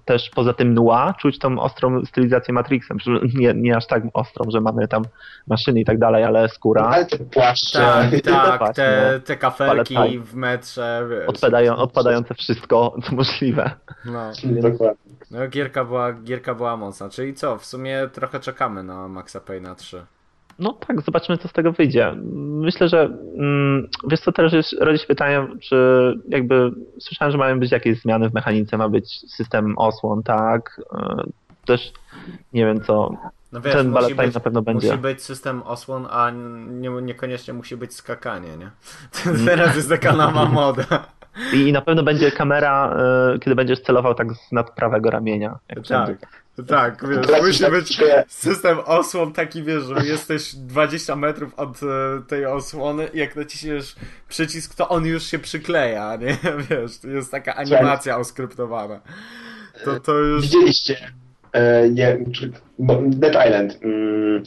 też poza tym noir czuć tą ostrą stylizację Matrixem. Nie, nie aż tak ostrą, że mamy tam maszyny i tak dalej, ale skóra Ale te płaszcze... Tak, <laughs> tak, te, te kafelki w metrze, wiesz. odpadają, odpadające wszystko, <laughs> co możliwe. No, Dokładnie. no gierka, była, gierka była mocna. Czyli co, w sumie trochę czekamy na Maxa Payne'a 3. No tak, zobaczymy co z tego wyjdzie. Myślę, że mm, wiesz co, teraz jest, rodzi się pytanie, czy jakby słyszałem, że mają być jakieś zmiany w mechanice, ma być system osłon, tak. E, Też nie wiem co. No wiesz, Ten musi być, na pewno będzie. musi być system osłon, a nie, niekoniecznie musi być skakanie, nie? <laughs> Teraz jest taka nowa <laughs> moda. I, I na pewno będzie kamera, e, kiedy będziesz celował tak z nad prawego ramienia. Tak, tak, wiesz, musi tak być system osłon taki, wiesz, że jesteś 20 metrów od e, tej osłony i jak naciśniesz przycisk, to on już się przykleja, <laughs> nie? Wiesz, jest taka animacja oskryptowana. To, to już... Widzieliście, e, nie, Dead Island, mm,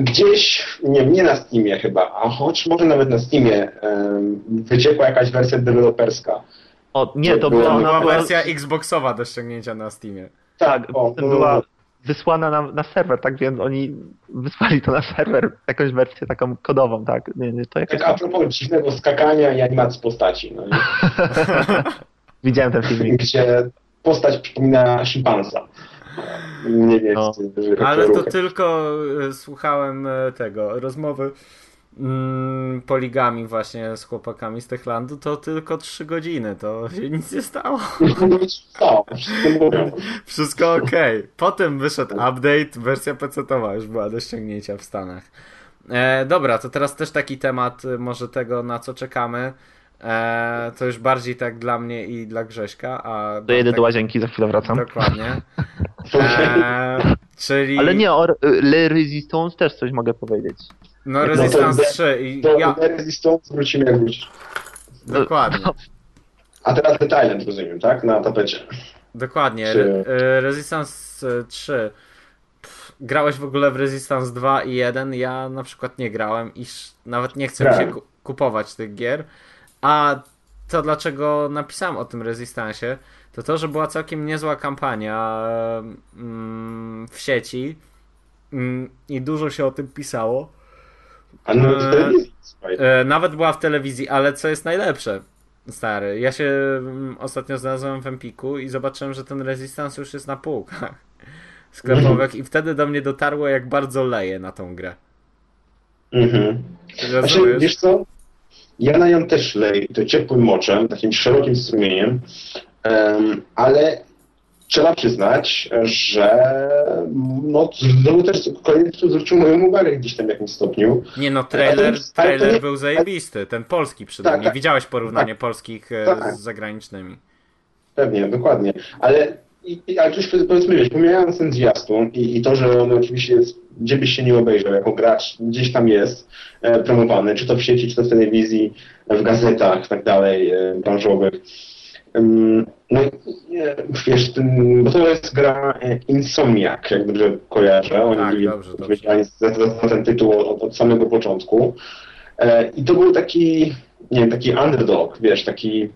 gdzieś, nie, nie na Steamie chyba, a choć może nawet na Steamie wyciekła jakaś wersja deweloperska. O, nie, to To była ona była, wersja Xboxowa do ściągnięcia na Steamie. tak, O, no. była wysłana na, na serwer, tak więc oni wysłali to na serwer, jakąś wersję taką kodową, tak. Nie, nie, to jakoś Tak a propos dziwnego skakania i animacji postaci, no, nie? <laughs> widziałem ten filmik. gdzie postać przypomina szympansa. Nie wiem, No. Ale to tylko e, słuchałem e, tego, rozmowy mm, poligami właśnie z chłopakami z Techlandu, to tylko 3 godziny, to się nic nie stało. Co? <laughs> Wszystko ok. Potem wyszedł update, wersja PC-towa już była do ściągnięcia w Stanach. E, dobra, to teraz też taki temat y, może tego, na co czekamy. E, to już bardziej tak dla mnie i dla Grześka, a... Dojedę tak, do łazienki, za chwilę wracam. Dokładnie. <laughs> E, czyli... Ale nie, o Le Resistance też coś mogę powiedzieć. No Resistance de- 3 i Do ja... Resistance wrócimy jak wrócić. Dokładnie. A teraz The Thailand rozumiem, tak? Na tapecie. Dokładnie. Czy- Re- e, Resistance e, 3. Pff, grałeś w ogóle w Resistance 2 i 1? Ja na przykład nie grałem i nawet nie chcę mi się kupować tych gier. A to dlaczego napisałem o tym Resistance, to to, że była całkiem niezła kampania mm, w sieci mm, i dużo się o tym pisało. A Eee, w telewizji, słuchaj. E, nawet była w telewizji, ale co jest najlepsze, stary, ja się mm, ostatnio znalazłem w Empiku i zobaczyłem, że ten Resistance już jest na półkach <laughs> sklepowych i wtedy do mnie dotarło, jak bardzo leje na tą grę. Mhm. Znaczy, wiesz co? Ja na nią też leję, to ciepłym moczem, takim szerokim strumieniem, em, ale trzeba przyznać, że no, znowu też tytuł zwrócił moją uwagę gdzieś tam w jakimś stopniu. Nie no, trailer, to trailer nie- był zajebisty, ten polski przynajmniej. Tak, tak. Widziałeś porównanie polskich e, Tak. z zagranicznymi. Pewnie, dokładnie. Ale, i, ale coś powiedzmy, wiesz, pomijając ten zwiastun i, i to, że on oczywiście jest, gdzie byś się nie obejrzał jako gracz, gdzieś tam jest e, promowany, czy to w sieci, czy to w telewizji, w gazetach i tak dalej, e, branżowych. Ym, no i e, wiesz, ten, bo to jest gra e, Insomniac, jak dobrze kojarzę. Oni Tak, byli dobrze, odpowiedzialni za, za, ten tytuł od, od samego początku. E, I to był taki, nie wiem, taki underdog, wiesz, taki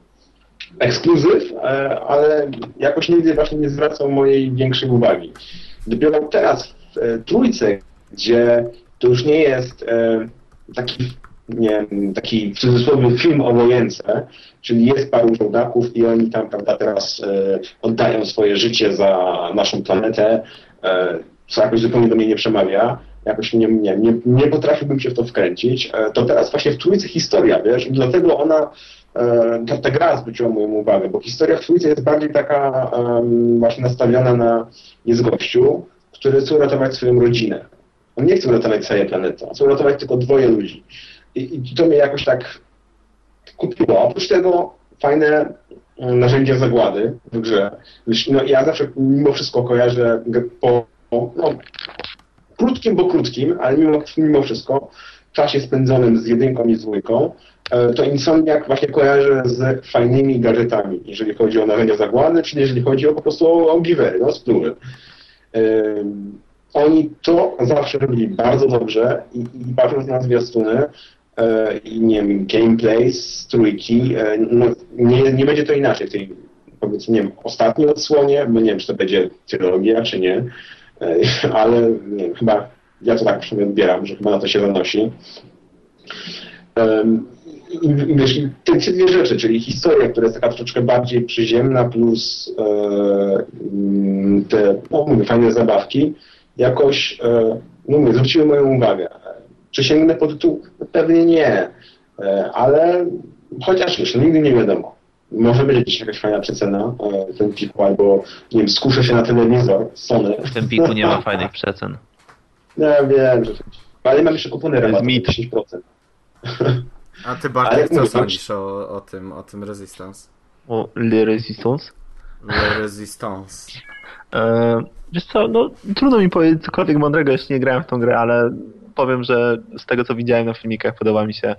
ekskluzyw, e, ale jakoś nigdy właśnie nie zwracał mojej większej uwagi. Dopiero teraz trójce, gdzie to już nie jest e, taki nie wiem, taki w cudzysłowie film o wojence, czyli jest paru żołdaków i oni tam, prawda, teraz e, oddają swoje życie za naszą planetę, e, co jakoś zupełnie do mnie nie przemawia, jakoś nie, nie, nie, nie potrafiłbym się w to wkręcić, e, to teraz właśnie w Trójce historia, wiesz, i dlatego ona, e, ta, ta gra zwróciła moją uwagę, bo historia w Trójce jest bardziej taka em, właśnie nastawiona na, jest gościu, który chce uratować swoją rodzinę. On nie chce uratować całej planety, on chce uratować tylko dwoje ludzi. I, I to mnie jakoś tak kupiło. Oprócz tego fajne mm, narzędzia zagłady w grze. No, ja zawsze mimo wszystko kojarzę po no, krótkim, bo krótkim, ale mimo, mimo wszystko czasie spędzonym z jedynką i z dwójką, e, to Insomniac właśnie kojarzę z fajnymi gadżetami, jeżeli chodzi o narzędzia zagłady, czy jeżeli chodzi o po prostu o, o no. Oni to zawsze robili bardzo dobrze i, i patrząc na zwiastuny e, i nie wiem, gameplay z trójki, e, no, nie, nie będzie to inaczej w tej powiedzmy, nie wiem, ostatniej odsłonie, bo nie wiem, czy to będzie trylogia, czy nie, e, <laughs> ale nie wiem, chyba ja to tak przynajmniej odbieram, że chyba na to się zanosi. Te, te dwie rzeczy, czyli historia, która jest taka troszeczkę bardziej przyziemna, plus e, mm, te, no mówię, fajne zabawki, jakoś, e, no mówię, zwróciły moją uwagę. Czy sięgnę po tytuł? Pewnie nie, e, ale chociaż wiesz, no nigdy nie wiadomo. Może będzie gdzieś jakaś fajna przecena e, ten piku, albo nie wiem, skuszę się na telewizor Sony. W tym piku nie ma fajnych <laughs> przecen. Ja wiem, że... Ale mam jeszcze kupony mit. 10%. <laughs> A ty Bartek, co sądzisz o, o tym, o tym Resistance? O Le Resistance. Le Resistance. E, wiesz co, no trudno mi powiedzieć cokolwiek mądrego, jeśli nie grałem w tą grę, ale powiem, że z tego co widziałem na filmikach podoba mi się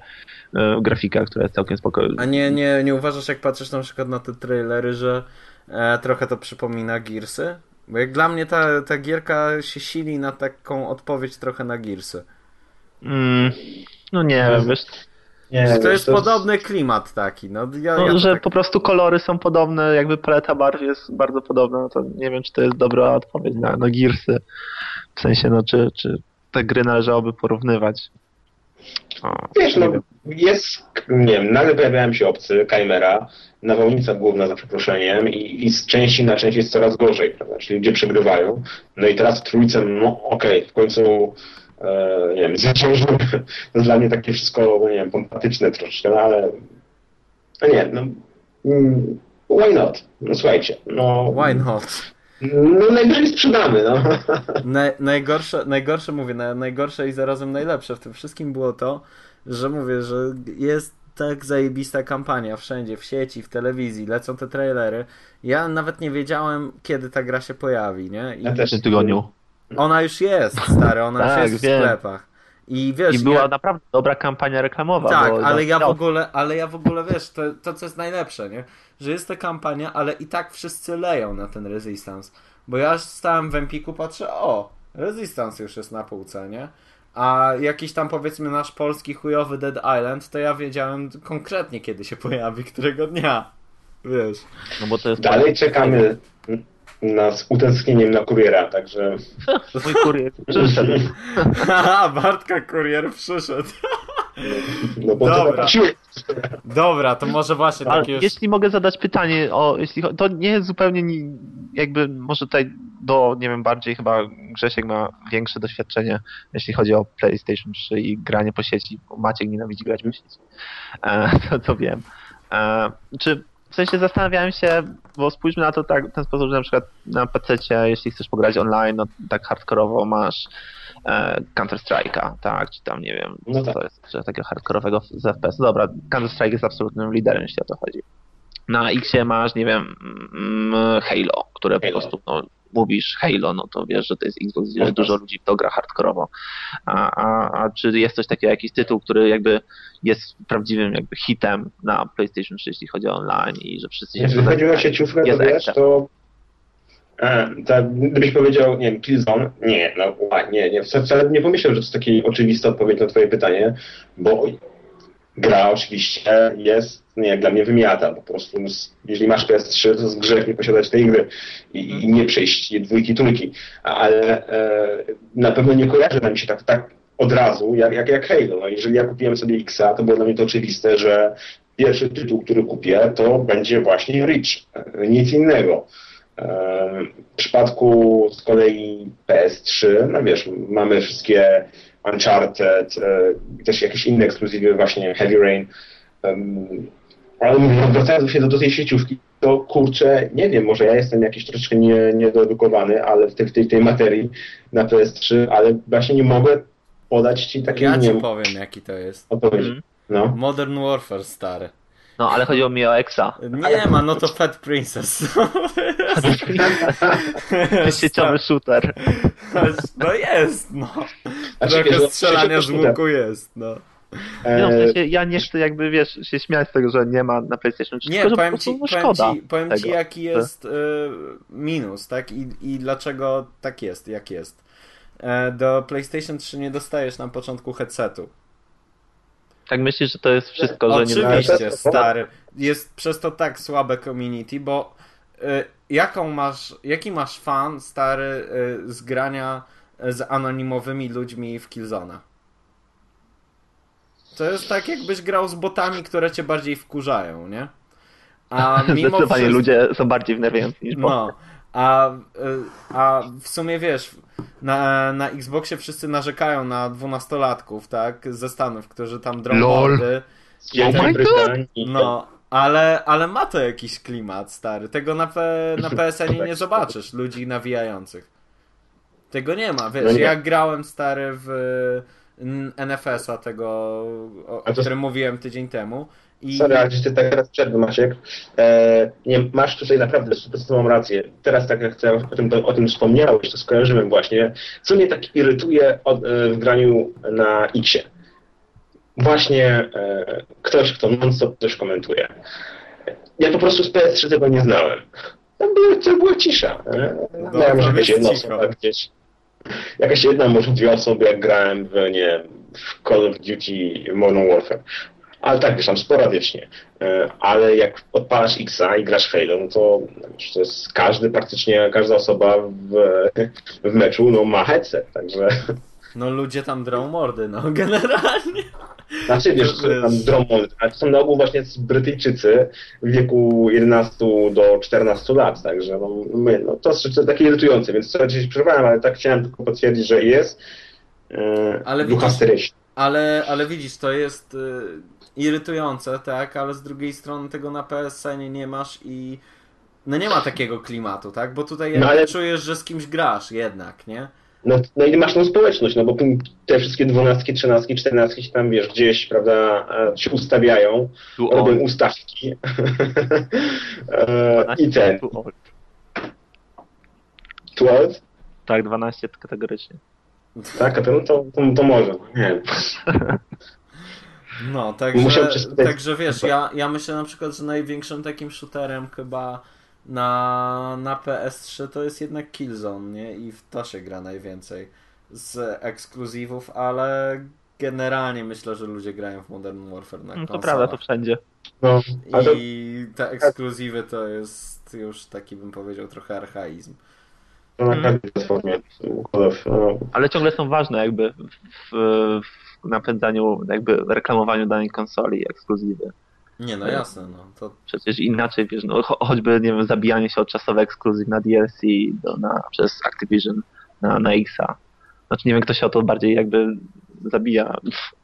e, grafika, która jest całkiem spokojna. A nie, nie, nie uważasz, jak patrzysz na przykład na te trailery, że e, trochę to przypomina Gearsy? Bo jak dla mnie ta, ta gierka się sili na taką odpowiedź trochę na Gearsy. Mm, no nie wiem, wiesz, Nie, Że to jest podobny klimat taki. No, ja, no, ja to że tak... po prostu kolory są podobne, jakby paleta barw jest bardzo podobna, no to nie wiem, czy to jest dobra odpowiedź na, na Gearsy. W sensie, no czy, czy te gry należałoby porównywać. O, Wiesz, no wiem. jest, nie wiem, nagle pojawiają się obcy, Chimera, nawałnica główna za przeproszeniem i, i z części na część jest coraz gorzej, prawda? Czyli ludzie przegrywają. No i teraz w trójce, no okej, w końcu nie wiem, <laughs> zaciążył, to jest dla mnie takie wszystko, no nie wiem, pompatyczne troszeczkę, no ale no nie, no mm, why not? No słuchajcie, no Why not? no najwyżej sprzedamy, no. <laughs> Na, najgorsze, najgorsze mówię, na, najgorsze i zarazem najlepsze w tym wszystkim było to, że mówię, że jest tak zajebista kampania wszędzie, w sieci, w telewizji, lecą te trailery. Ja nawet nie wiedziałem, kiedy ta gra się pojawi, nie? I Ja też W tygodniu. Ona już jest, stary, ona Tak, już jest w wiem. sklepach. I wiesz, I była ja, naprawdę dobra kampania reklamowa. tak, bo ale ja w no, ogóle, ale ja w ogóle wiesz, to, to co jest najlepsze, nie? Że jest ta kampania, ale i tak wszyscy leją na ten Resistance. Bo ja stałem w Empiku, patrzę, o, Resistance już jest na półce, nie? A jakiś tam powiedzmy nasz polski chujowy Dead Island, to ja wiedziałem konkretnie kiedy się pojawi, którego dnia. Wiesz. no bo to jest Dalej czekamy na, z utęsknieniem na kuriera, także Mój kurier przyszedł. <laughs> Haha, Bartka kurier przyszedł. no bo Dobra. to zapłaciłeś. Dobra, to może właśnie takie już... jeśli mogę zadać pytanie, o, jeśli, to nie jest zupełnie ni- jakby może tutaj do, nie wiem, bardziej chyba Grzesiek ma większe doświadczenie, jeśli chodzi o PlayStation 3 i granie po sieci, bo Maciek nienawidzi grać po sieci. E, <laughs> to, to wiem. E, czy w sensie zastanawiałem się, bo spójrzmy na to tak, w ten sposób, że na przykład na PC, jeśli chcesz pograć online, no tak hardkorowo masz e, Counter Strike'a, tak, czy tam nie wiem, No co tak. to jest, takiego hardkorowego z FPS. Dobra, Counter Strike jest absolutnym liderem, jeśli o to chodzi. Na Xie masz, nie wiem, mm, Halo, które po Halo. prostu, no, mówisz Halo, no to wiesz, że to jest Xbox, że No dużo tak. ludzi w to gra hardkorowo. A, a, a czy jest coś takiego, jakiś tytuł, który jakby jest prawdziwym jakby hitem na PlayStation 3, jeśli chodzi o online i że wszyscy się Jeżeli chodzi o sieciówkę, to wiesz, to tak, gdybyś powiedział, nie wiem, Killzone, nie, no nie, nie, wcale- nie pomyślałem, że to jest taka oczywista odpowiedź na twoje pytanie, bo gra oczywiście jest, nie dla mnie wymiata, po prostu no, jeżeli masz PS3, to jest grzech nie posiadać tej gry i, i nie przejść jej dwójki, trójki, ale e, na pewno nie kojarzy nam się tak, tak od razu, jak, jak, jak Halo. No, jeżeli ja kupiłem sobie Xa, to było dla mnie to oczywiste, że pierwszy tytuł, który kupię, to będzie właśnie Reach, nic innego. W przypadku z kolei PS3, no wiesz, mamy wszystkie Uncharted, też jakieś inne ekskluzywy, właśnie Heavy Rain. Ale wracając się do, do tej sieciówki, to kurczę, nie wiem, może ja jestem jakiś troszeczkę nie, niedoedukowany, ale w tej, tej, tej materii na PS3, ale właśnie nie mogę podać ci takiej, Ja nie ci wiem, powiem jaki to jest. odpowiedzi. Mhm. No. Modern Warfare stary. No, ale chodziło mi o Exa. Nie ma, no to Fat Princess. <laughs> Sieciowy shooter. No jest, no. Trochę strzelania z łuku jest, no. Nie, no, w E, sensie, ja nie chcę jakby, wiesz, się śmiać z tego, że nie ma na PlayStation 3, Nie, tylko, powiem po ci, no, powiem ci, powiem ci jaki jest y, minus, tak? I, I dlaczego tak jest, jak jest. E, do PlayStation 3 nie dostajesz na początku headsetu. Tak myślisz, że to jest wszystko, że nie Oczywiście, stary. Jest przez to tak słabe community, bo y, jaką masz, jaki masz fan, stary, y, z grania z anonimowymi ludźmi w Killzona? To jest tak, jakbyś grał z botami, które cię bardziej wkurzają, nie? A <laughs> mimo Zdecydowanie wszystko- ludzie są bardziej wnerwiający niż no. no, a, y, a w sumie wiesz, na, na Xboxie wszyscy narzekają na dwunastolatków, tak, ze Stanów, którzy tam drą Lol. mordy. z Wielkiej Oh my God. Brytanii. No, ale, ale ma to jakiś klimat, stary. Tego na, P, na PSN nie <laughs> zobaczysz, ludzi nawijających. Tego nie ma, No wiesz, nie. ja grałem, stary, w NFS-a tego, o, o to- którym mówiłem tydzień temu. I Sorry, ale ty tak teraz przerwę, Maciek. E, nie, masz tutaj naprawdę stuprocentową rację. Teraz tak jak ty o tym, o tym wspomniałeś, to skojarzyłem właśnie, co mnie tak irytuje od, e, w graniu na Xie. Właśnie e, ktoś, kto non-stop coś komentuje. Ja po prostu z PS3 tego nie znałem. Tam była, to była cisza. No, Miałem tam jedna cicho. osoba gdzieś. Jakaś jedna, może dwie osoby, jak grałem w, nie w Call of Duty Modern Warfare. Ale tak, wiesz, tam sporadycznie. E, Ale jak odpalasz Xa i grasz Halo, no to, to jest każdy, praktycznie każda osoba w, w meczu no, ma headset, także... no ludzie tam drą mordy, no <laughs> generalnie. Znaczy, wiesz, To jest- tam dromon, ale to są na ogół właśnie Brytyjczycy w wieku 11 do 14 lat, także no, my, no, to jest takie irytujące, więc co dzisiaj przerwałem, ale tak chciałem tylko potwierdzić, że jest e, Ale ducha widzisz-. Ale, ale widzisz, to jest y, irytujące, tak, ale z drugiej strony tego na PSN nie masz i no nie ma takiego klimatu, tak, bo tutaj No ale- czujesz, że z kimś grasz jednak, nie? No, no i masz tą społeczność, no bo te wszystkie dwunastki, trzynastki, czternastki się tam, wiesz, gdzieś, prawda, e, się ustawiają, Tu robią old. ustawki <laughs> E, i ten, Tu old. too old, Tak, 12 kategorycznie. tak, a to, no to, to, to może, nie wiem. No, także, także wiesz, ja, ja myślę na przykład, że największym takim shooterem chyba na, na PS3 to jest jednak Killzone, nie? I w to się gra najwięcej z ekskluzywów, ale generalnie myślę, że ludzie grają w Modern Warfare na No, to konsolach. prawda, to wszędzie. No, ale to, I te ekskluzywy to jest już taki bym powiedział trochę archaizm. to na każdej platformie. No, Ale ciągle są ważne jakby w, w napędzaniu, jakby reklamowaniu danej konsoli ekskluzywy. Nie no jasne, no to Przecież inaczej, wiesz, no, cho- choćby, nie wiem, zabijanie się od czasowy ekskluzyw na DLC do, na, przez Activision na, na Xa. Znaczy nie wiem, kto się o to bardziej jakby zabija,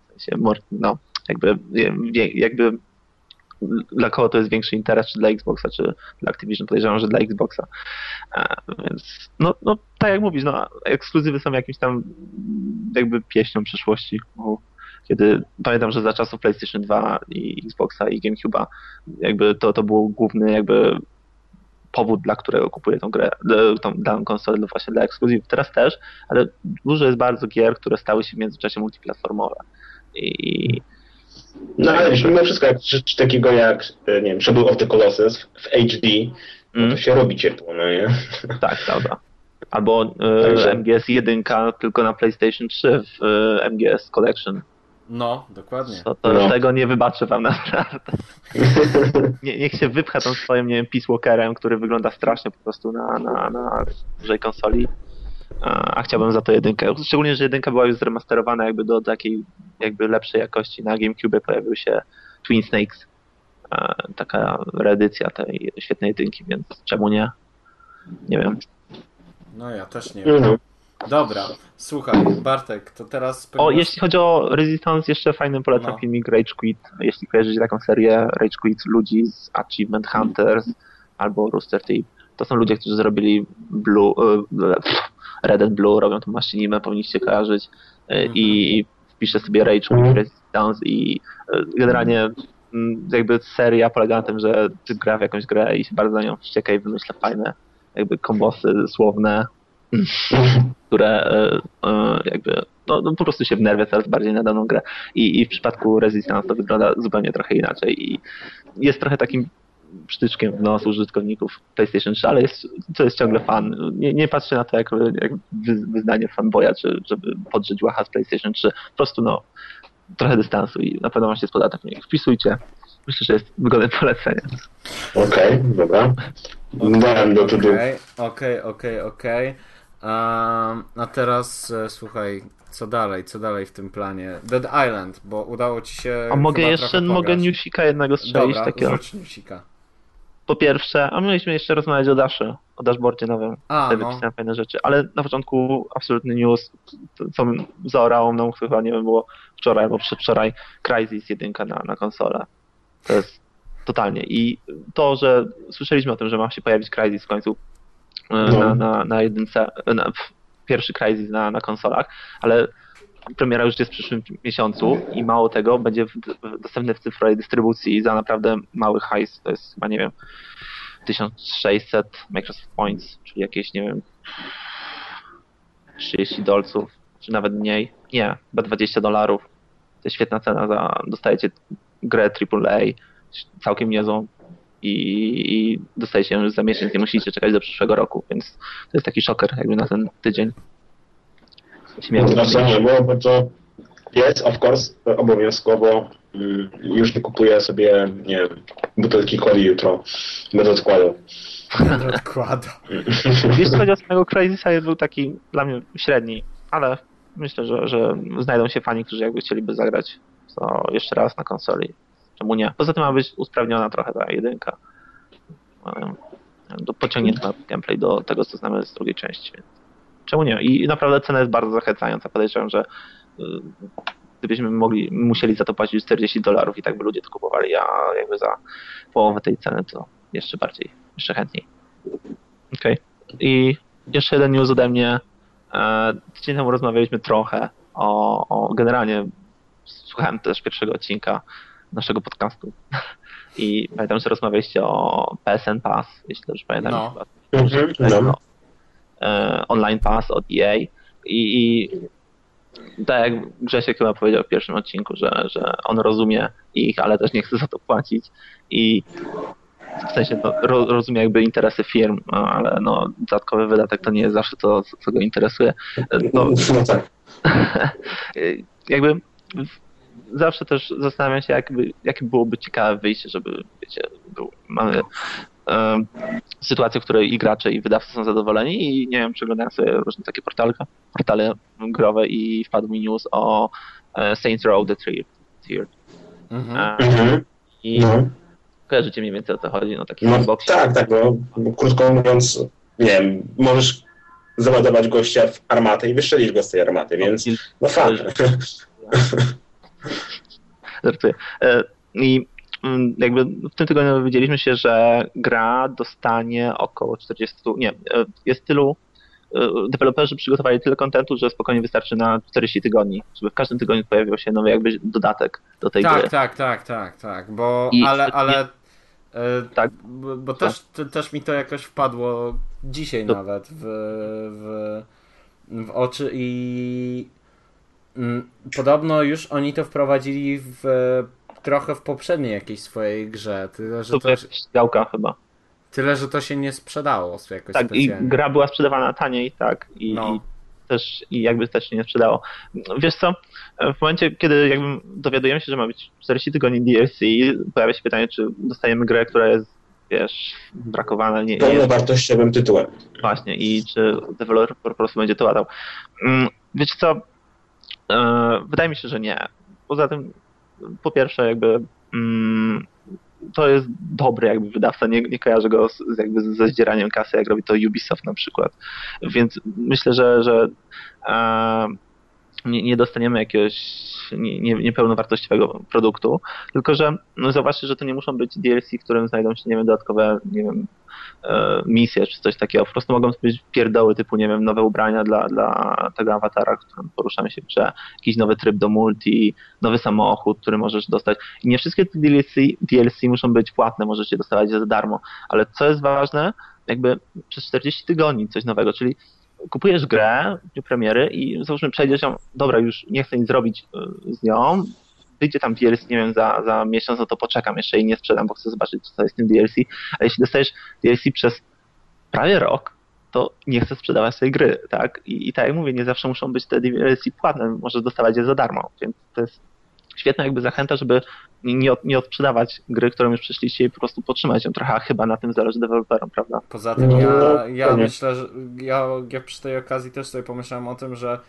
w sensie, no, jakby, jakby dla kogo to jest większy interes, czy dla Xboxa, czy dla Activision, podejrzewam, że dla Xboxa. E, Więc, no, no tak jak mówisz, no, ekskluzywy są jakimś tam jakby pieśnią przyszłości. Kiedy pamiętam, że za czasów PlayStation 2 i Xboxa i GameCube'a jakby to, to był główny jakby powód, dla którego kupuję tą grę, tą daną konsolę no właśnie dla ekskluzywów. Teraz też, ale dużo jest bardzo gier, które stały się w międzyczasie multiplatformowe. I no ale mimo wszystko, jak rzecz takiego jak, e, nie wiem, Shadow of the Colossus w HD, mm, to się robi ciepło, no nie? <laughs> tak, prawda. Albo Także- MGS 1 tylko na PlayStation 3 w e, MGS Collection. No, dokładnie. To, to No. tego nie wybaczę wam naprawdę. <laughs> Nie, niech się wypcha tą swoim, nie wiem, Peace Walkerem, który wygląda strasznie po prostu na, na, na dużej konsoli. a, a chciałbym za to jedynkę. Szczególnie, że jedynka była już zremasterowana jakby do takiej jakby lepszej jakości. Na GameCube pojawił się Twin Snakes, a, taka reedycja tej świetnej jedynki, więc czemu nie? Nie wiem. No ja też nie wiem. Dobra, słuchaj, Bartek, to teraz... O, jeśli chodzi o Resistance, jeszcze fajnym polecam No. filmik Rage Quit. Jeśli kojarzycie taką serię Rage Quit ludzi z Achievement Hunters albo Rooster Teeth, to są ludzie, którzy zrobili Blue, e, Red and Blue, robią tą maszynimę, powinniście kojarzyć e, Mhm. i wpiszę sobie Rage Quit Mhm. Resistance i e, generalnie mm, jakby seria polega na tym, że ty gra w jakąś grę i się bardzo na nią wścieka i wymyśla fajne jakby kombosy słowne, które e, e, jakby no, no po prostu się wnerwia coraz bardziej na daną grę. I, I w przypadku Resistance to wygląda zupełnie trochę inaczej i jest trochę takim przytyczkiem w nos użytkowników PlayStation 3, ale jest, to jest ciągle fan. Nie, nie patrzcie na to jak, jak wy- wyznanie fanboya, czy żeby podrzeć łacha z PlayStation 3. Po prostu no trochę dystansu i na pewno wam się spoda tak nie wpisujcie. Myślę, że jest wygodne polecenie. Okej, dobra. Dałem do tudu. Okej, okej, okej, okej. A teraz e, słuchaj, co dalej, co dalej w tym planie? Dead Island, bo udało ci się A mogę jeszcze, mogę newsika jednego strzelić Dobra, takiego. rzuć newsika. Po pierwsze, a mieliśmy jeszcze rozmawiać o Daszy, o dashboardzie nowym. A, Tutaj no. wypisałem fajne rzeczy, ale na początku absolutny news, co zaorało mną chyba, nie wiem, było wczoraj albo przedwczoraj, Crysis 1 na, na konsolę. To jest totalnie. I to, że słyszeliśmy o tym, że ma się pojawić Crysis w końcu No. na, na, na jedynce, na, pierwszy Crysis na, na konsolach, ale premiera już jest w przyszłym miesiącu i mało tego, będzie w, w, dostępny w cyfrowej dystrybucji za naprawdę mały hajs, to jest chyba, nie wiem, 1600 Microsoft Points, czyli jakieś, nie wiem, 30 dolców, czy nawet mniej. Nie, chyba 20 dolarów. To jest świetna cena za, dostajecie grę AAA, całkiem niezłą i, i dostajecie ją już za miesiąc, nie musicie czekać do przyszłego roku, więc to jest taki szoker jakby na ten tydzień. Znaczy nie było, bo to jest, of course, obowiązkowo. mm, Już nie kupuję sobie, nie wiem, butelki coli jutro. Będę odkładał. Będę odkładał. Jeśli chodzi o samego Crysisa, był taki dla mnie średni, ale myślę, że, że znajdą się fani, którzy jakby chcieliby zagrać to jeszcze raz na konsoli. Czemu nie? Poza tym ma być usprawniona trochę ta jedynka. Do pociągnięcia gameplay do tego, co znamy z drugiej części. Czemu nie? I naprawdę cena jest bardzo zachęcająca. Podejrzewam, że y, gdybyśmy mogli, musieli za to płacić 40 dolarów i tak by ludzie to kupowali, a jakby za połowę tej ceny to jeszcze bardziej, jeszcze chętniej. Okej. I jeszcze jeden news ode mnie. E, Tydzień temu rozmawialiśmy trochę o, o generalnie słuchałem też pierwszego odcinka naszego podcastu <laughs> i pamiętam, że rozmawialiście o PSN Pass, jeśli dobrze pamiętam. No. chyba. Mhm, Tak, no. e, online pass od EA i, i tak jak Grzesiek chyba powiedział w pierwszym odcinku, że, że on rozumie ich, ale też nie chce za to płacić i w sensie no, ro, rozumie jakby interesy firm, no, ale no, dodatkowy wydatek to nie jest zawsze to, co, co go interesuje. E, To, No tak. <laughs> jakby zawsze też zastanawiam się, jakby, jakie byłoby ciekawe wyjście, żeby, wiecie, był, mamy em, sytuację, w której i gracze, i wydawcy są zadowoleni i nie wiem, przeglądałem sobie różne takie portale, portale growe i wpadł mi news o e, Saints Row The Third. Mhm. E, Mhm, I no. kojarzycie mniej więcej o co chodzi, no taki no sandbox. tak, tak, no. Krótko mówiąc, nie wiem, możesz załadować gościa w armatę i wystrzelić go z tej armaty, więc no fajnie. <laughs> <laughs> Żartuję. E, I mm, jakby w tym tygodniu dowiedzieliśmy się, że gra dostanie około 40, nie, e, jest tylu, e, deweloperzy przygotowali tyle kontentu, że spokojnie wystarczy na 40 tygodni, żeby w każdym tygodniu pojawił się nowy jakby dodatek do tej Tak, gry. tak, tak, tak, tak, bo I- ale, ale Tak. bo, też, te- też mi to jakoś wpadło dzisiaj nawet w, w, w oczy i podobno już oni to wprowadzili w trochę w poprzedniej jakiejś swojej grze, tyle, że To to, działka chyba. tyle, że to się nie sprzedało jakoś Tak, i specjalnie. gra była sprzedawana taniej, tak, i, No. i też i jakby też się nie sprzedało. Wiesz co, w momencie, kiedy jakby dowiadujemy się, że ma być 40 tygodni DLC, pojawia się pytanie, czy dostajemy grę, która jest wiesz, brakowane. Nie, nie Pełnowartościowym tytułem. Właśnie, i czy deweloper po prostu będzie to ładał. Mm, Wiecie co, wydaje mi się, że nie. Poza tym, po pierwsze, jakby mm, to jest dobry jakby wydawca, nie, nie kojarzę go z, jakby ze zdzieraniem kasy, jak robi to Ubisoft na przykład. Więc myślę, że, że e, nie, nie dostaniemy jakiegoś nie, nie, niepełnowartościowego produktu, tylko że no zobaczcie, że to nie muszą być DLC, w którym znajdą się, nie wiem, dodatkowe, nie wiem, e, misje czy coś takiego. Po prostu mogą być pierdoły typu, nie wiem, nowe ubrania dla, dla tego awatara, którym poruszamy się w grze, jakiś nowy tryb do multi, nowy samochód, który możesz dostać. I nie wszystkie te DLC, DLC muszą być płatne, możecie dostawać za darmo, ale co jest ważne, jakby przez 40 tygodni coś nowego, czyli kupujesz grę dniu premiery i załóżmy przejdziesz ją, dobra, już nie chcę nic zrobić y, z nią, wyjdzie tam DLC, nie wiem, za, za miesiąc, no to poczekam jeszcze i nie sprzedam, bo chcę zobaczyć, co jest w tym DLC, a jeśli dostajesz DLC przez prawie rok, to nie chcę sprzedawać tej gry, tak? I, I tak jak mówię, nie zawsze muszą być te DLC płatne, możesz dostawać je za darmo, więc to jest świetna jakby zachęta, żeby nie, od, nie odprzedawać gry, którą już przeszliście i po prostu podtrzymać ją trochę, chyba na tym zależy deweloperom, prawda? Poza tym ja, no, ja myślę, że ja, ja przy tej okazji też sobie pomyślałem o tym, że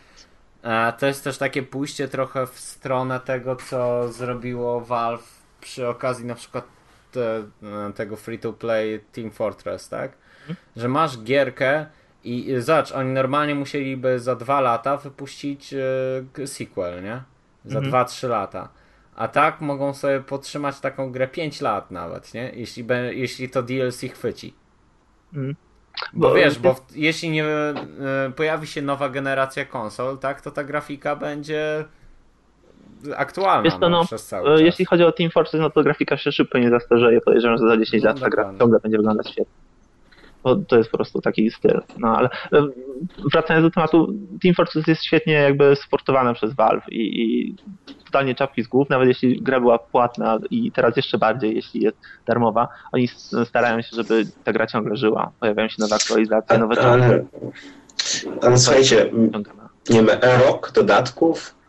e, to jest też takie pójście trochę w stronę tego, co zrobiło Valve przy okazji na przykład te, e, tego free-to-play Team Fortress, tak? Mhm. Że masz gierkę i zobacz, oni normalnie musieliby za dwa lata wypuścić e, sequel, nie? Za mhm. 2-3 lata. A tak mogą sobie podtrzymać taką grę 5 lat nawet, nie? Jeśli, be, jeśli to DLC chwyci. Mhm. Bo, bo, wiesz, bo w, jeśli nie e, pojawi się nowa generacja konsol, tak, to ta grafika będzie aktualna to, no, no, przez cały e, czas. Jeśli chodzi o Team Fortress, no to grafika się szybko nie zastarzeje. Podejrzewam, że za 10 no, lat ta gra ciągle będzie wyglądać świetnie. Bo to jest po prostu taki styl. No ale e, wracając do tematu, Team Fortress jest świetnie jakby sportowane przez Valve i, i totalnie czapki z głów, nawet jeśli gra była płatna i teraz jeszcze bardziej, jeśli jest darmowa, oni starają się, żeby ta gra ciągle żyła. Pojawiają się nowe aktualizacje, nowe ale, ale słuchajcie, nie wiem, rok dodatków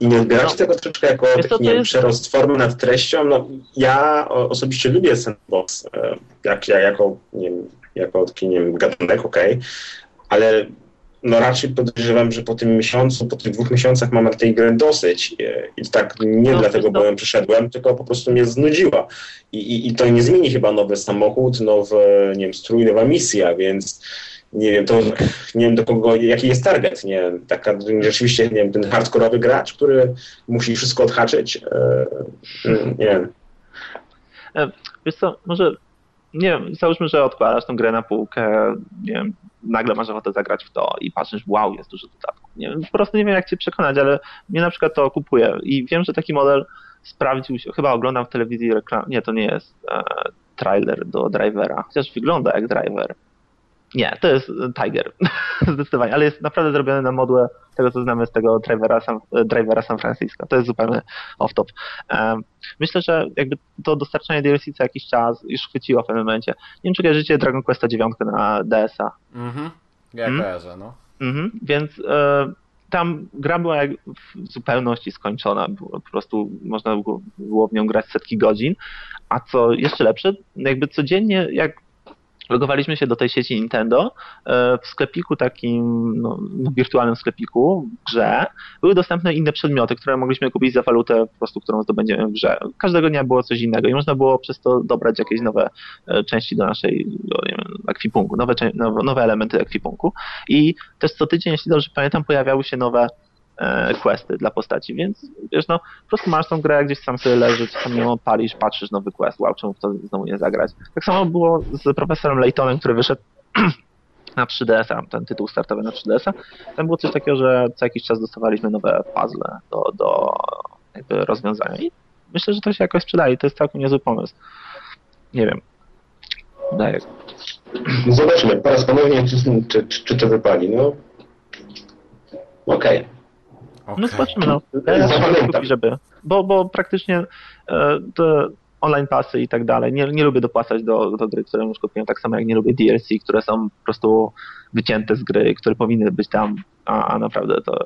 i nie odbieracie no. tego troszeczkę jako taki nie, jest... przerost formy nad treścią? No, ja osobiście lubię sandbox, e, jak, ja, jako, nie wiem, jako taki, nie wiem, gatunek, okej, okay, ale no raczej podejrzewam, że po tym miesiącu, po tych dwóch miesiącach mam tej gry dosyć. I tak nie no, dlatego, bo ją przyszedłem, tylko po prostu mnie znudziła. I, i, I to nie zmieni chyba nowy samochód, nowy, nie wiem, strój, nowa misja, więc nie wiem, to nie wiem do kogo, jaki jest target, nie taka rzeczywiście, nie wiem, ten hardkorowy gracz, który musi wszystko odhaczyć, e, nie wiem. E, wiesz co, może nie wiem, załóżmy, że odkładasz tę grę na półkę, nie wiem, nagle masz ochotę zagrać w to i patrzysz, wow, jest dużo dodatków. Nie wiem, po prostu nie wiem, jak cię przekonać, ale mnie na przykład to kupuje i wiem, że taki model sprawdził się, chyba oglądam w telewizji reklam, nie, to nie jest e, trailer do Drivera, chociaż wygląda jak Driver. Nie, to jest Tiger, <laughs> zdecydowanie, ale jest naprawdę zrobione na modłę tego, co znamy z tego drivera San, drivera San Francisco. To jest zupełnie off-top. Myślę, że jakby to dostarczanie DLC co jakiś czas już chwyciło w pewnym momencie. Nie wiem, czy kojarzycie Dragon Questa 9 na DS-a. Mhm, ja hmm? kojarzę, no. Mhm, więc e, tam gra była jak w zupełności skończona. Po prostu można było w nią grać setki godzin. A co jeszcze lepsze, jakby codziennie, jak logowaliśmy się do tej sieci Nintendo e, w sklepiku takim, no, wirtualnym sklepiku, w grze, były dostępne inne przedmioty, które mogliśmy kupić za walutę po prostu, którą zdobędziemy w grze. Każdego dnia było coś innego i można było przez to dobrać jakieś nowe e, części do naszej do, nie wiem, ekwipunku, nowe, nowe elementy ekwipunku i też co tydzień, jeśli dobrze pamiętam, pojawiały się nowe questy dla postaci, więc wiesz, no po prostu masz tą grę, gdzieś sam sobie leżysz, tam ją palisz, patrzysz, nowy quest, wow, czemu to znowu nie zagrać. Tak samo było z profesorem Laytonem, który wyszedł <clears throat> na 3DS-a, ten tytuł startowy na 3DS-a, tam było coś takiego, że co jakiś czas dostawaliśmy nowe puzzle do, do jakby rozwiązania i myślę, że to się jakoś sprzedaje, to jest całkiem niezły pomysł. Nie wiem. Daję. Zobaczymy po raz ponownie, czy, czy, czy to wypali. No, okej. Okay. Okay. No zobaczymy, no. <laughs> Ja żeby, bo, bo praktycznie e, te online pasy i tak dalej, nie, nie lubię dopłacać do, do gry, które już kupiłem, tak samo jak nie lubię DLC, które są po prostu wycięte z gry, które powinny być tam, a, a naprawdę to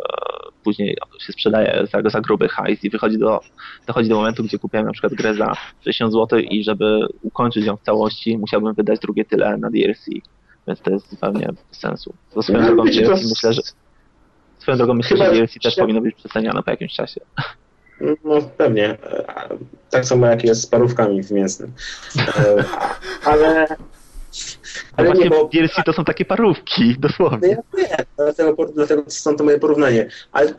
później się sprzedaje za, za gruby hajs i wychodzi do, dochodzi do momentu, gdzie kupiłem na przykład grę za 60 zł i żeby ukończyć ją w całości, musiałbym wydać drugie tyle na DLC, więc to jest zupełnie bez sensu. To swoją No, drogą DLC myślę, że swoją drogą myślę, Chyba- że DLC też powinno być przeceniane po jakimś czasie. No pewnie. Tak samo jak jest z parówkami w mięsnym. E, Ale... Ale Ale nie, właśnie bo... DLC to są takie parówki, No dosłownie. ja wiem, dlatego, dlatego są to moje porównanie. Ale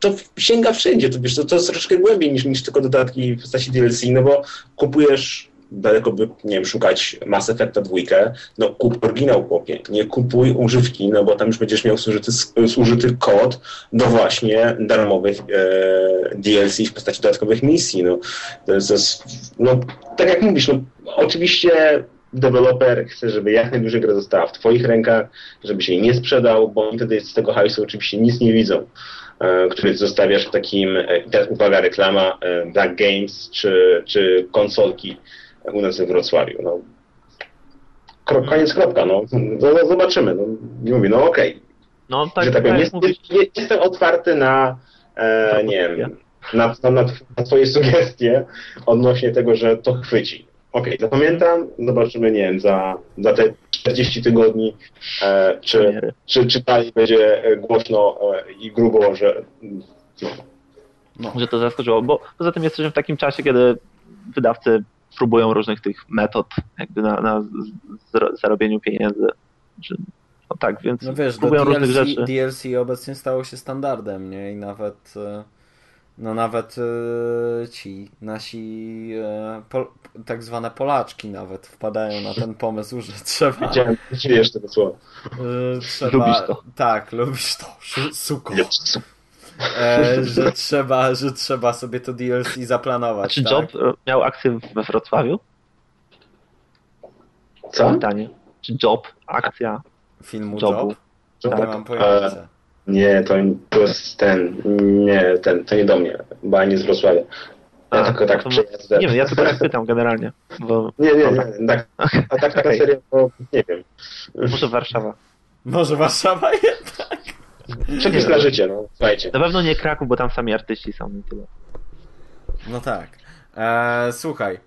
to sięga wszędzie, to wiesz, to, to jest troszkę głębiej niż, niż tylko dodatki w postaci DLC, no bo kupujesz daleko by, nie wiem, szukać Mass Effecta dwójkę, no kup oryginał chłopie, nie kupuj używki, no bo tam już będziesz miał zużyty, zużyty kod do właśnie darmowych e, DLC w postaci dodatkowych misji, no. To jest, to jest, no, tak jak mówisz, no, oczywiście deweloper chce, żeby jak najdłużej gra została w twoich rękach, żeby się jej nie sprzedał, bo oni wtedy z tego hajsu oczywiście nic nie widzą, e, który zostawiasz w takim, e, teraz uwaga, reklama e, Black Games czy, czy konsolki u nas we Wrocławiu. No. Koniec, kropka. No. No, no, zobaczymy. No, nie mówię, no okej. No tak, Że tak powiem, jak jest, mówisz, jest, jestem otwarty na, e, nie wiem, na, na, na, na twoje sugestie odnośnie tego, że to chwyci. Okej, zapamiętam, zobaczymy, nie wiem, za, za te 40 tygodni, e, czy, czy, czy dalej będzie e, głośno e, i grubo, że no, że to zaskoczyło, bo poza tym jesteśmy w takim czasie, kiedy wydawcy próbują różnych tych metod jakby na, na zarobieniu pieniędzy. Że, no tak, więc No wiesz, próbują różnych DLC, rzeczy. DLC obecnie stało się standardem, nie? I nawet e, no nawet e, ci nasi e, pol, tak zwane Polaczki nawet wpadają na ten pomysł, że trzeba widziałem, wiesz tego słowa. trzeba Lubisz to. tak, lubisz to, su- suko. E, <laughs> że trzeba, że trzeba sobie to DLC zaplanować, A czy tak? Job e, miał akcję we Wrocławiu? Co? Pytanie. Czy Job, akcja filmu Jobu? Job? Nie Tak. mam pojęcia. Nie, to, to jest ten, nie, ten, to nie do mnie, bo ani z Wrocławia. Ja A, tylko tak to- przejazdem. Nie wiem, ja tylko tak pytam generalnie, bo Nie, nie, nie, tak, <laughs> a tak, taka Okej. seria, to nie wiem. może Warszawa. Może Warszawa <laughs> jednak? Przepis Nie na życie, no, słuchajcie. Na pewno nie Kraków, bo tam sami artyści są i tyle. No tak. E, słuchaj.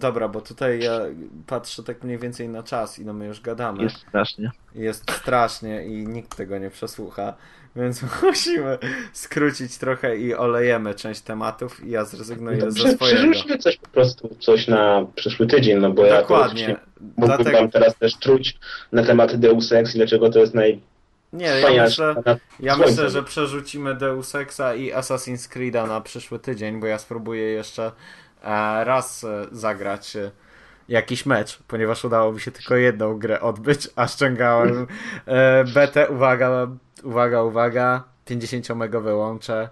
Dobra, bo tutaj ja patrzę tak mniej więcej na czas, ile my już gadamy. Jest strasznie. Jest strasznie i nikt tego nie przesłucha, więc <laughs> musimy skrócić trochę i olejemy część tematów i ja zrezygnuję No, ze swojego. Przerzućmy coś po prostu, coś na przyszły tydzień, no bo ja to Dokładnie. mógłbym Dlatego, teraz też truć na temat Deus Ex i dlaczego to jest nie, ja myślę, ja myślę, że przerzucimy Deus Exa i Assassin's Creed'a na przyszły tydzień, bo ja spróbuję jeszcze e, raz e, zagrać e, jakiś mecz, ponieważ udało mi się tylko jedną grę odbyć, a ściągałem betę, uwaga, uwaga, uwaga, 50-megowe łącze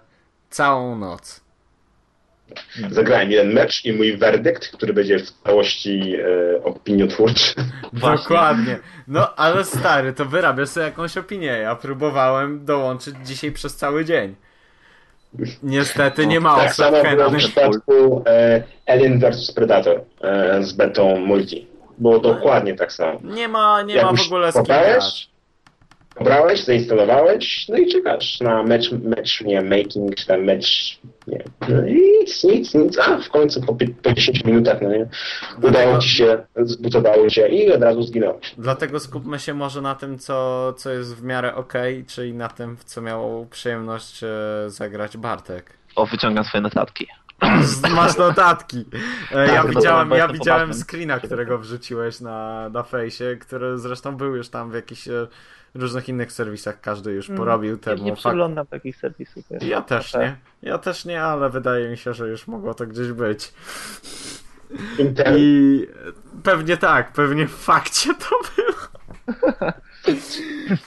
całą noc. Zagrałem jeden mecz i mój werdykt, który będzie w całości e, opiniotwórczy. <laughs> Dokładnie. No ale stary, to wyrabiasz sobie jakąś opinię. Ja próbowałem dołączyć dzisiaj przez cały dzień. Niestety nie ma tak samo było w przypadku e, Alien vs Predator e, z betą multi. Było dokładnie tak samo. Nie ma, nie Jak ma w ogóle kim pobrałeś? zainstalowałeś, no i czekasz na mecz, mecz nie making, czy tam mecz, nie no nic, nic, nic, a w końcu po, po 10 minutach, no nie, udało ci się, zbutowało cię i od razu zginąłeś. Dlatego skupmy się może na tym, co, co jest w miarę okej, czyli na tym, w co miał przyjemność e, zagrać Bartek. O, wyciągam swoje notatki. Masz notatki. E, Ja Tak, widziałem, ja widziałem screena, którego wrzuciłeś na, na fejsie, który zresztą był już tam w jakichś e, różnych innych serwisach, każdy już porobił Mm, temu. nie Fakt- przeglądam takich serwisów. Ja też nie. Ja też nie, ale wydaje mi się, że już mogło to gdzieś być. Intel, I pewnie tak, pewnie w fakcie to było. <laughs>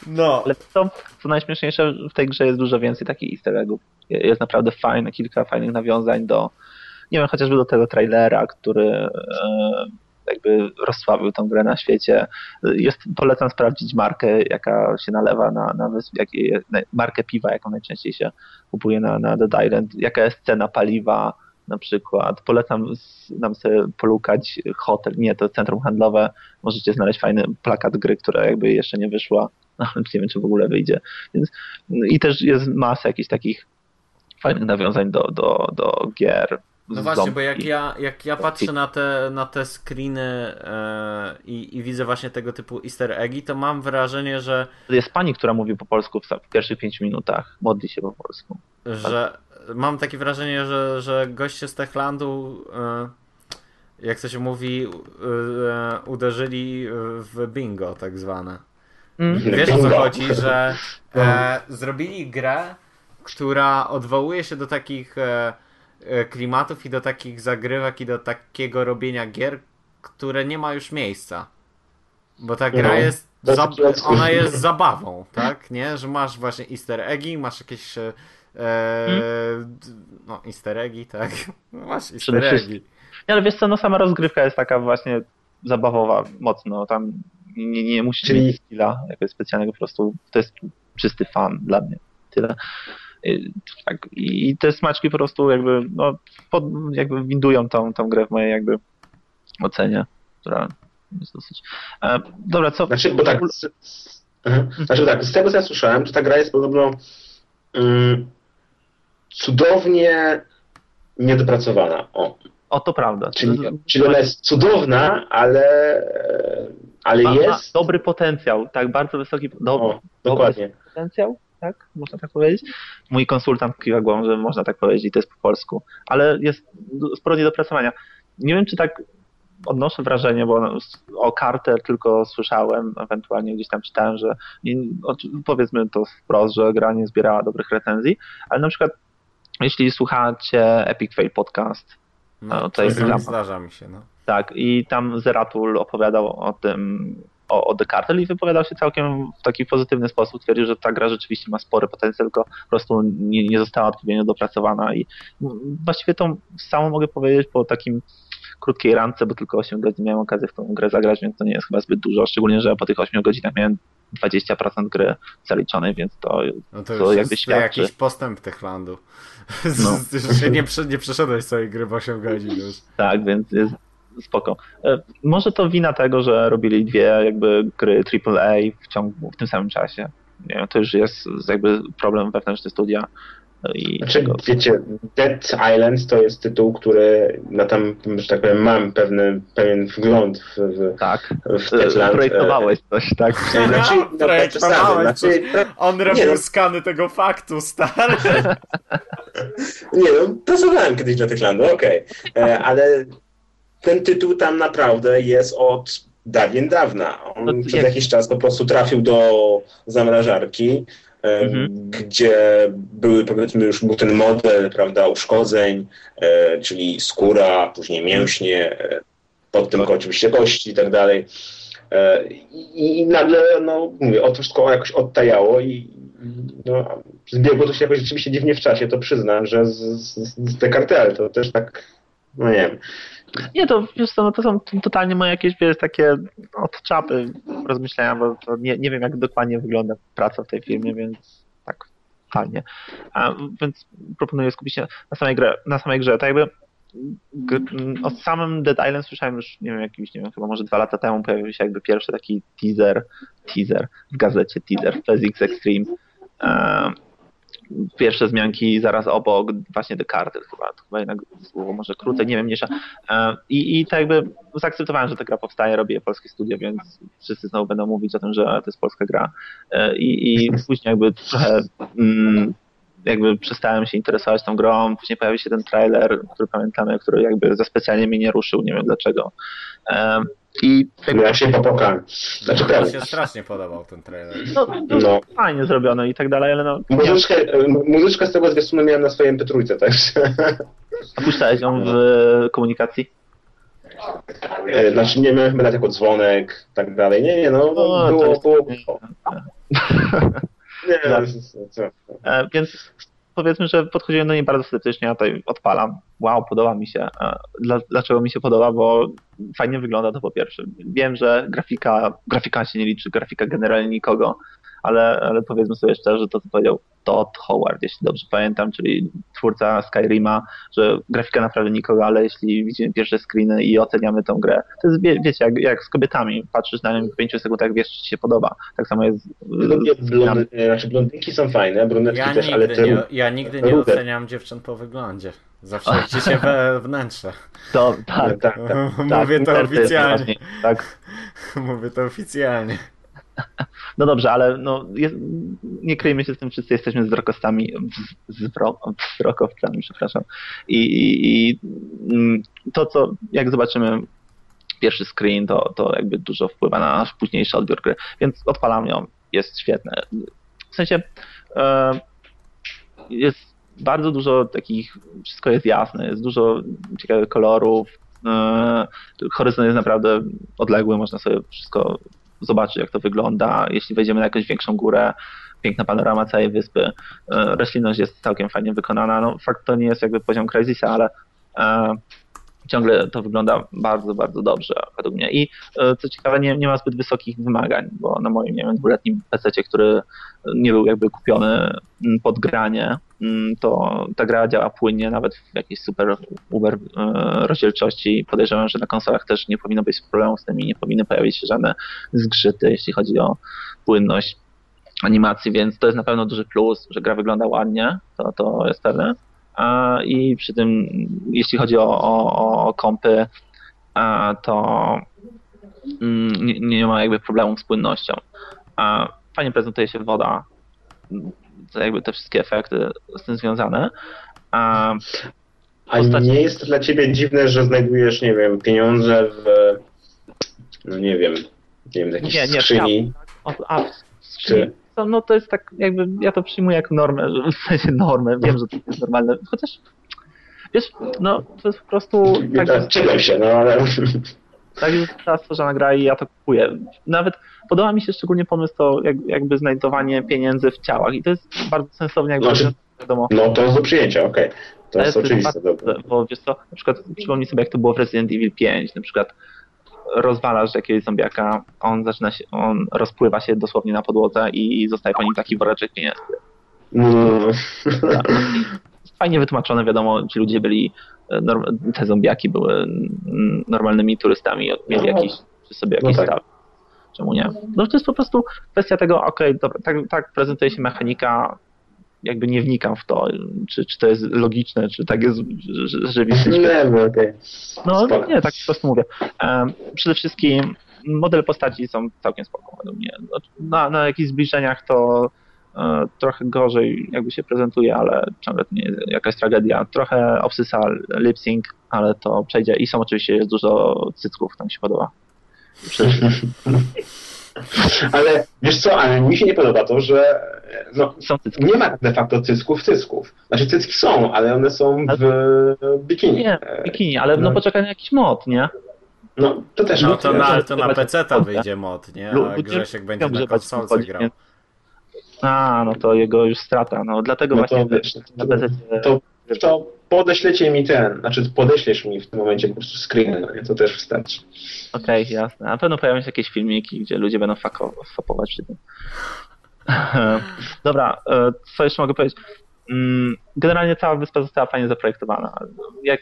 No, Ale co, co najśmieszniejsze, w tej grze jest dużo więcej takich easter eggów. Jest naprawdę fajne, kilka fajnych nawiązań do, nie wiem, chociażby do tego trailera, który e, jakby rozsławił tą grę na świecie. Jest, polecam sprawdzić markę, jaka się nalewa na, na wysp, jak, markę piwa, jaką najczęściej się kupuje na, na Dead Island, jaka jest cena paliwa na przykład. Polecam nam sobie polukać hotel, nie, to centrum handlowe, możecie znaleźć fajny plakat gry, która jakby jeszcze nie wyszła. <laughs> ale nie wiem, czy w ogóle wyjdzie. Więc, I też jest masa jakichś takich fajnych nawiązań do, do, do gier. No właśnie, bo jak ja, jak ja patrzę na te, na te screeny e, i, i widzę właśnie tego typu easter eggi, to mam wrażenie, że... Jest pani, która mówi po polsku w, pierwszych pięciu minutach, modli się po polsku. Że mam takie wrażenie, że, że goście z Techlandu, e, jak to się mówi, e, uderzyli w bingo tak zwane. Mm. Wiesz o co chodzi, że <laughs> e, zrobili grę, która odwołuje się do takich e, klimatów i do takich zagrywek i do takiego robienia gier, które nie ma już miejsca. Bo ta gra no, jest, ona jest zabawą, tak? Nie? Że masz właśnie easter eggi, masz jakieś e, hmm? no easter eggi, tak? No, <laughs> masz easter eggi. Nie, ale wiesz co, no sama rozgrywka jest taka właśnie zabawowa mocno, tam nie, nie musisz Czyli... mieć skilla jakiegoś specjalnego, po prostu to jest czysty fan dla mnie. Tyle. Tak, I te smaczki po prostu jakby, no, pod, jakby windują tą, tą grę w mojej jakby ocenie, która jest dosyć... E, dobra, co... Znaczy, bo tak, z, znaczy, tak, z tego co ja słyszałem, to ta gra jest podobno um, cudownie niedopracowana. O. o, to prawda. Czyli, czyli ona jest cudowna, ale ale ma, jest... Ma dobry potencjał, tak, bardzo wysoki do, o, dokładnie. potencjał, tak, można tak powiedzieć. Mój konsultant kiwa głową, że można tak powiedzieć i to jest po polsku, ale jest sporo niedopracowania. Nie wiem, czy tak odnoszę wrażenie, bo o Carter tylko słyszałem, ewentualnie gdzieś tam czytałem, że powiedzmy to wprost, że gra nie zbierała dobrych recenzji, ale na przykład jeśli słuchacie Epic Fail Podcast, no, to jest zdarza mi się, no. Tak, i tam Zeratul opowiadał o tym, o, o Descartes i wypowiadał się całkiem w taki pozytywny sposób. Twierdził, że ta gra rzeczywiście ma spory potencjał, tylko po prostu nie, nie została odpowiednio dopracowana i właściwie to samo mogę powiedzieć po takim krótkiej randce, bo tylko 8 godzin miałem okazję w tą grę zagrać, więc to nie jest chyba zbyt dużo, szczególnie, że po tych 8 godzinach miałem 20% gry zaliczonej, więc to, no to, to jakby świadczy. jakiś postęp Techlandu. No. <laughs> nie, nie przeszedłeś swojej gry w 8 godzin już. Tak, więc jest spoko. E, może to wina tego, że robili dwie jakby gry AAA w ciągu, w tym samym czasie. Nie wiem, to już jest jakby problem wewnętrzny studia. I znaczy, tego... wiecie, Dead Island to jest tytuł, który na tam, że tak powiem, mam pewny, pewien wgląd w, w, tak. w Deadland. Projektowałeś coś, tak? Znaczy, no, projektowałeś znaczy, On robił no. skany tego faktu, stary. <laughs> nie no, pracowałem kiedyś na Deadlandu, okej, okay. E, ale ten tytuł tam naprawdę jest od dawien dawna. On no, przez jak... jakiś czas po prostu trafił do zamrażarki, mhm. gdzie były powiedzmy już był ten model, prawda, uszkodzeń, e, czyli skóra, później mięśnie, e, pod tym oczywiście kości i tak dalej. E, I, nagle, no mówię, to wszystko jakoś odtajało i no, zbiegło to się jakoś rzeczywiście dziwnie w czasie, to przyznam, że z, z, z te kartele to też tak, no nie wiem, nie, to wiesz co, no to są totalnie moje jakieś wiesz, takie od czapy rozmyślenia, bo nie, nie wiem jak dokładnie wygląda praca w tej firmie, więc tak fajnie. A, więc proponuję skupić się na samej grze. Na samej grze. Tak jakby o samym Dead Island słyszałem już, nie wiem, jakimś, nie wiem, chyba może dwa lata temu pojawił się jakby pierwszy taki teaser, teaser w gazecie, teaser Physics Extreme pierwsze zmianki zaraz obok, właśnie Descartes chyba, chyba jednak słowo może krócej, nie wiem, mniejsza. E, I, I tak jakby zaakceptowałem, że ta gra powstaje, robię polskie studio, więc wszyscy znowu będą mówić o tym, że to jest polska gra. E, I, i później jakby trochę mm, jakby przestałem się interesować tą grą, później pojawił się ten trailer, który pamiętamy, który jakby za specjalnie mnie nie ruszył, nie wiem dlaczego. I tego... Ja się popłakałem. Znaczy, mi się strasznie podobał ten trailer. No, no, no. fajnie zrobione i tak dalej, ale no... Muzyczkę, muzyczkę z tego zwiastunu miałem na swojej MP3 też. A puszczałeś ją w komunikacji? E, znaczy nie miałem chyba jako dzwonek, tak dalej. Nie, nie, no, no było, jest... było... <laughs> Nie, no, co? Więc powiedzmy, że podchodziłem do niej bardzo sceptycznie, ja tutaj odpalam. Wow, podoba mi się. Dlaczego mi się podoba? Bo fajnie wygląda to po pierwsze. Wiem, że grafika, grafika się nie liczy, grafika generalnie nikogo, ale, ale powiedzmy sobie szczerze, to co powiedział Todd Howard, jeśli dobrze pamiętam, czyli twórca Skyrima, że grafika naprawdę nikogo, ale jeśli widzimy pierwsze screeny i oceniamy tą grę, to jest, wie, wiecie, jak, jak z kobietami, patrzysz na nią w 5 sekundach, wiesz, czy ci się podoba. Tak samo jest... Lubię blondy, znaczy blondynki są fajne, brunetki Ja też, ale te... nie, ja nigdy nie rude. oceniam dziewczyn po wyglądzie. Zawsze liczy się we <laughs> wnętrze. To, tak, tak, tak. <laughs> Mówię to serce jest oficjalnie. Tak. <laughs> Mówię to oficjalnie. <laughs> No dobrze, ale no, jest, nie kryjmy się z tym, wszyscy jesteśmy wzrokostami, w- zwro, wzrokowcami, przepraszam. I, i, i mm, to, co jak zobaczymy pierwszy screen, to, to jakby dużo wpływa na nasz późniejszy odbiór gry, więc odpalam ją, jest świetne. W sensie e, jest bardzo dużo takich, wszystko jest jasne, jest dużo ciekawych kolorów, e, horyzont jest naprawdę odległy, można sobie wszystko zobaczyć, jak to wygląda. Jeśli wejdziemy na jakąś większą górę, piękna panorama całej wyspy, e, roślinność jest całkiem fajnie wykonana. No, fakt to nie jest jakby poziom Crysisa, ale e, ciągle to wygląda bardzo, bardzo dobrze według mnie. I e, co ciekawe, nie, nie ma zbyt wysokich wymagań, bo na moim, nie wiem, dwuletnim PC, który nie był jakby kupiony pod granie, to ta gra działa płynnie, nawet w jakiejś super uber e, rozdzielczości. Podejrzewam, że na konsolach też nie powinno być problemów z tym i nie powinny pojawić się żadne zgrzyty, jeśli chodzi o płynność animacji, więc to jest na pewno duży plus, że gra wygląda ładnie, to, to jest pewne. I przy tym, jeśli chodzi o, o, o kompy, to mm, nie, nie ma jakby problemu z płynnością. Fajnie prezentuje się woda, jakby te wszystkie efekty z tym związane. A, A nie jest to dla ciebie dziwne, że znajdujesz, nie wiem, pieniądze w, no nie wiem, nie wiem, jakiejś Nie, nie, skrzyni, o, a w skrzyni, to, no to jest tak jakby, ja to przyjmuję jako normę, <laughs> w sensie normę, wiem, że to jest normalne, chociaż wiesz, no to jest po prostu tak, tak, czepiam się, no ale... tak jest ta stworzona gra i ja to kupuję. Nawet podoba mi się szczególnie pomysł to jak, jakby znajdowanie pieniędzy w ciałach i to jest bardzo sensownie jakby Znaczy- wiadomo. No to jest do przyjęcia, okej. To Ale jest to jest oczywiste, bardzo-. Bo wiesz co, na przykład przypomnij sobie, jak to było w Resident Evil 5, na przykład rozwalasz jakiegoś zombiaka, on zaczyna się, on rozpływa się dosłownie na podłodze i zostaje po nim taki woreczek pieniędzy. No, Fajnie wytłumaczone, wiadomo, ci ludzie byli, e, te zombiaki były normalnymi turystami, mieli jakiś, przy sobie No jakiś tak. staw. Czemu nie? No to jest po prostu kwestia tego, okej, dobra, tak, tak prezentuje się mechanika, jakby nie wnikam w to, czy, czy to jest logiczne, czy tak jest w <laughs> rze- rzeczywistości. nie, no okej. No nie, tak po prostu mówię. Przede wszystkim modele postaci są całkiem spoko według mnie. No, Na, na jakichś zbliżeniach to trochę gorzej jakby się prezentuje, ale ciągle to nie jest jakaś tragedia. Trochę obsysa lip sync, ale to przejdzie i są oczywiście jest dużo cycków, to mi się podoba. <laughs> Ale wiesz co, ale mi się nie podoba to, że no, nie ma de facto cysków cysków. Znaczy cycki są, ale one są w bikini. Nie, E, bikini, ale no no. poczekaj na jakiś mod, nie? No to też No to na, to na PC-ta wyjdzie mod, nie? A Grzesiek będzie na konsolce grał. A, no to jego już strata. No dlatego No to właśnie wiesz, na to, to, to podeślecie mi ten, znaczy podeślesz mi w tym momencie po prostu screeny, no nie? To też wystarczy. Okej, jasne. Na pewno pojawią się jakieś filmiki, gdzie ludzie będą fako- fapować przy tym. <laughs> Dobra, e, co jeszcze mogę powiedzieć? Mm, Generalnie cała wyspa została fajnie zaprojektowana. Jak,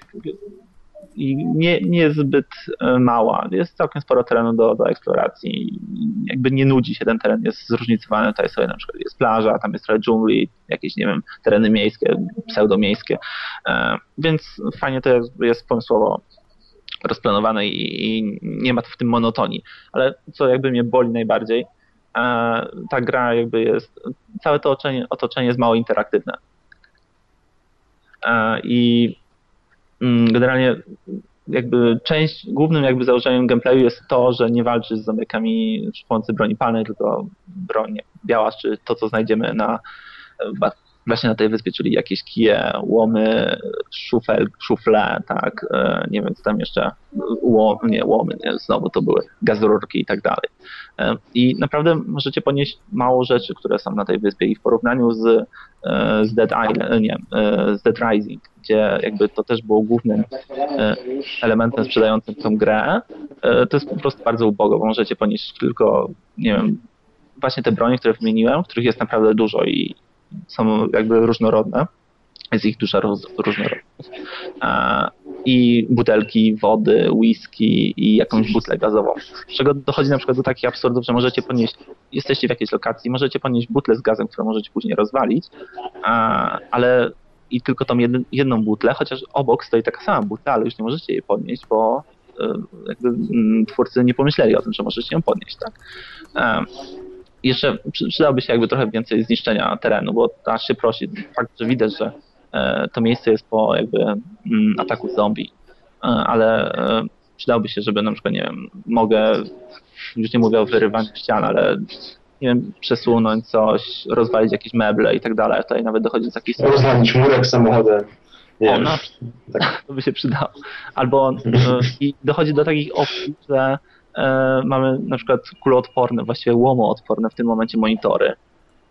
I nie, nie jest zbyt e, mała. Jest całkiem sporo terenu do, do eksploracji. Jakby nie nudzi się ten teren, jest zróżnicowany. Tutaj sobie na przykład jest plaża, tam jest trochę dżungli, jakieś, nie wiem, tereny miejskie, pseudomiejskie. E, Więc fajnie to jest, jest pomysłowo rozplanowane i, i nie ma w tym monotonii. Ale co jakby mnie boli najbardziej, e, ta gra jakby jest, całe to otoczenie, otoczenie jest mało interaktywne. I generalnie jakby część, głównym jakby założeniem gameplayu jest to, że nie walczysz z zombiakami przy pomocy broni palnej, tylko broń biała, czy to, co znajdziemy na wa- właśnie na tej wyspie, czyli jakieś kije, łomy, szufel, szufle, tak, e, nie wiem co tam jeszcze, łom, nie łomy, nie, znowu to były gazurki i tak dalej. E, I naprawdę możecie ponieść mało rzeczy, które są na tej wyspie i w porównaniu z, e, z Dead Island, nie, z Dead Rising, gdzie jakby to też było głównym elementem sprzedającym tą grę, to jest po prostu bardzo ubogo, bo możecie ponieść tylko, nie wiem, właśnie te bronie, które wymieniłem, których jest naprawdę dużo i są jakby różnorodne, jest ich duża różnorodność. I butelki wody, whisky i jakąś butlę gazową. Z czego dochodzi na przykład do takich absurdów, że możecie ponieść, jesteście w jakiejś lokacji, możecie ponieść butlę z gazem, którą możecie później rozwalić, ale i tylko tą jedną butlę, chociaż obok stoi taka sama butla, ale już nie możecie jej podnieść, bo e, jakby mm, twórcy nie pomyśleli o tym, że możecie ją podnieść, tak. E, jeszcze przydałby się jakby trochę więcej zniszczenia terenu, bo aż się prosi. Fakt, że widać, że e, to miejsce jest po jakby mm, ataku zombie, ale przydałby się, żeby na przykład, nie wiem, mogę, już nie mówię o wyrywaniu ścian, ale nie wiem, przesunąć coś, rozwalić jakieś meble i tak dalej. Tutaj nawet dochodzi do takich Rozwalić murek samochodem. Nie o, no, tak. To by się przydało. Albo e, i dochodzi do takich opcji, że e, mamy na przykład kuloodporne, właściwie łomoodporne w tym momencie monitory.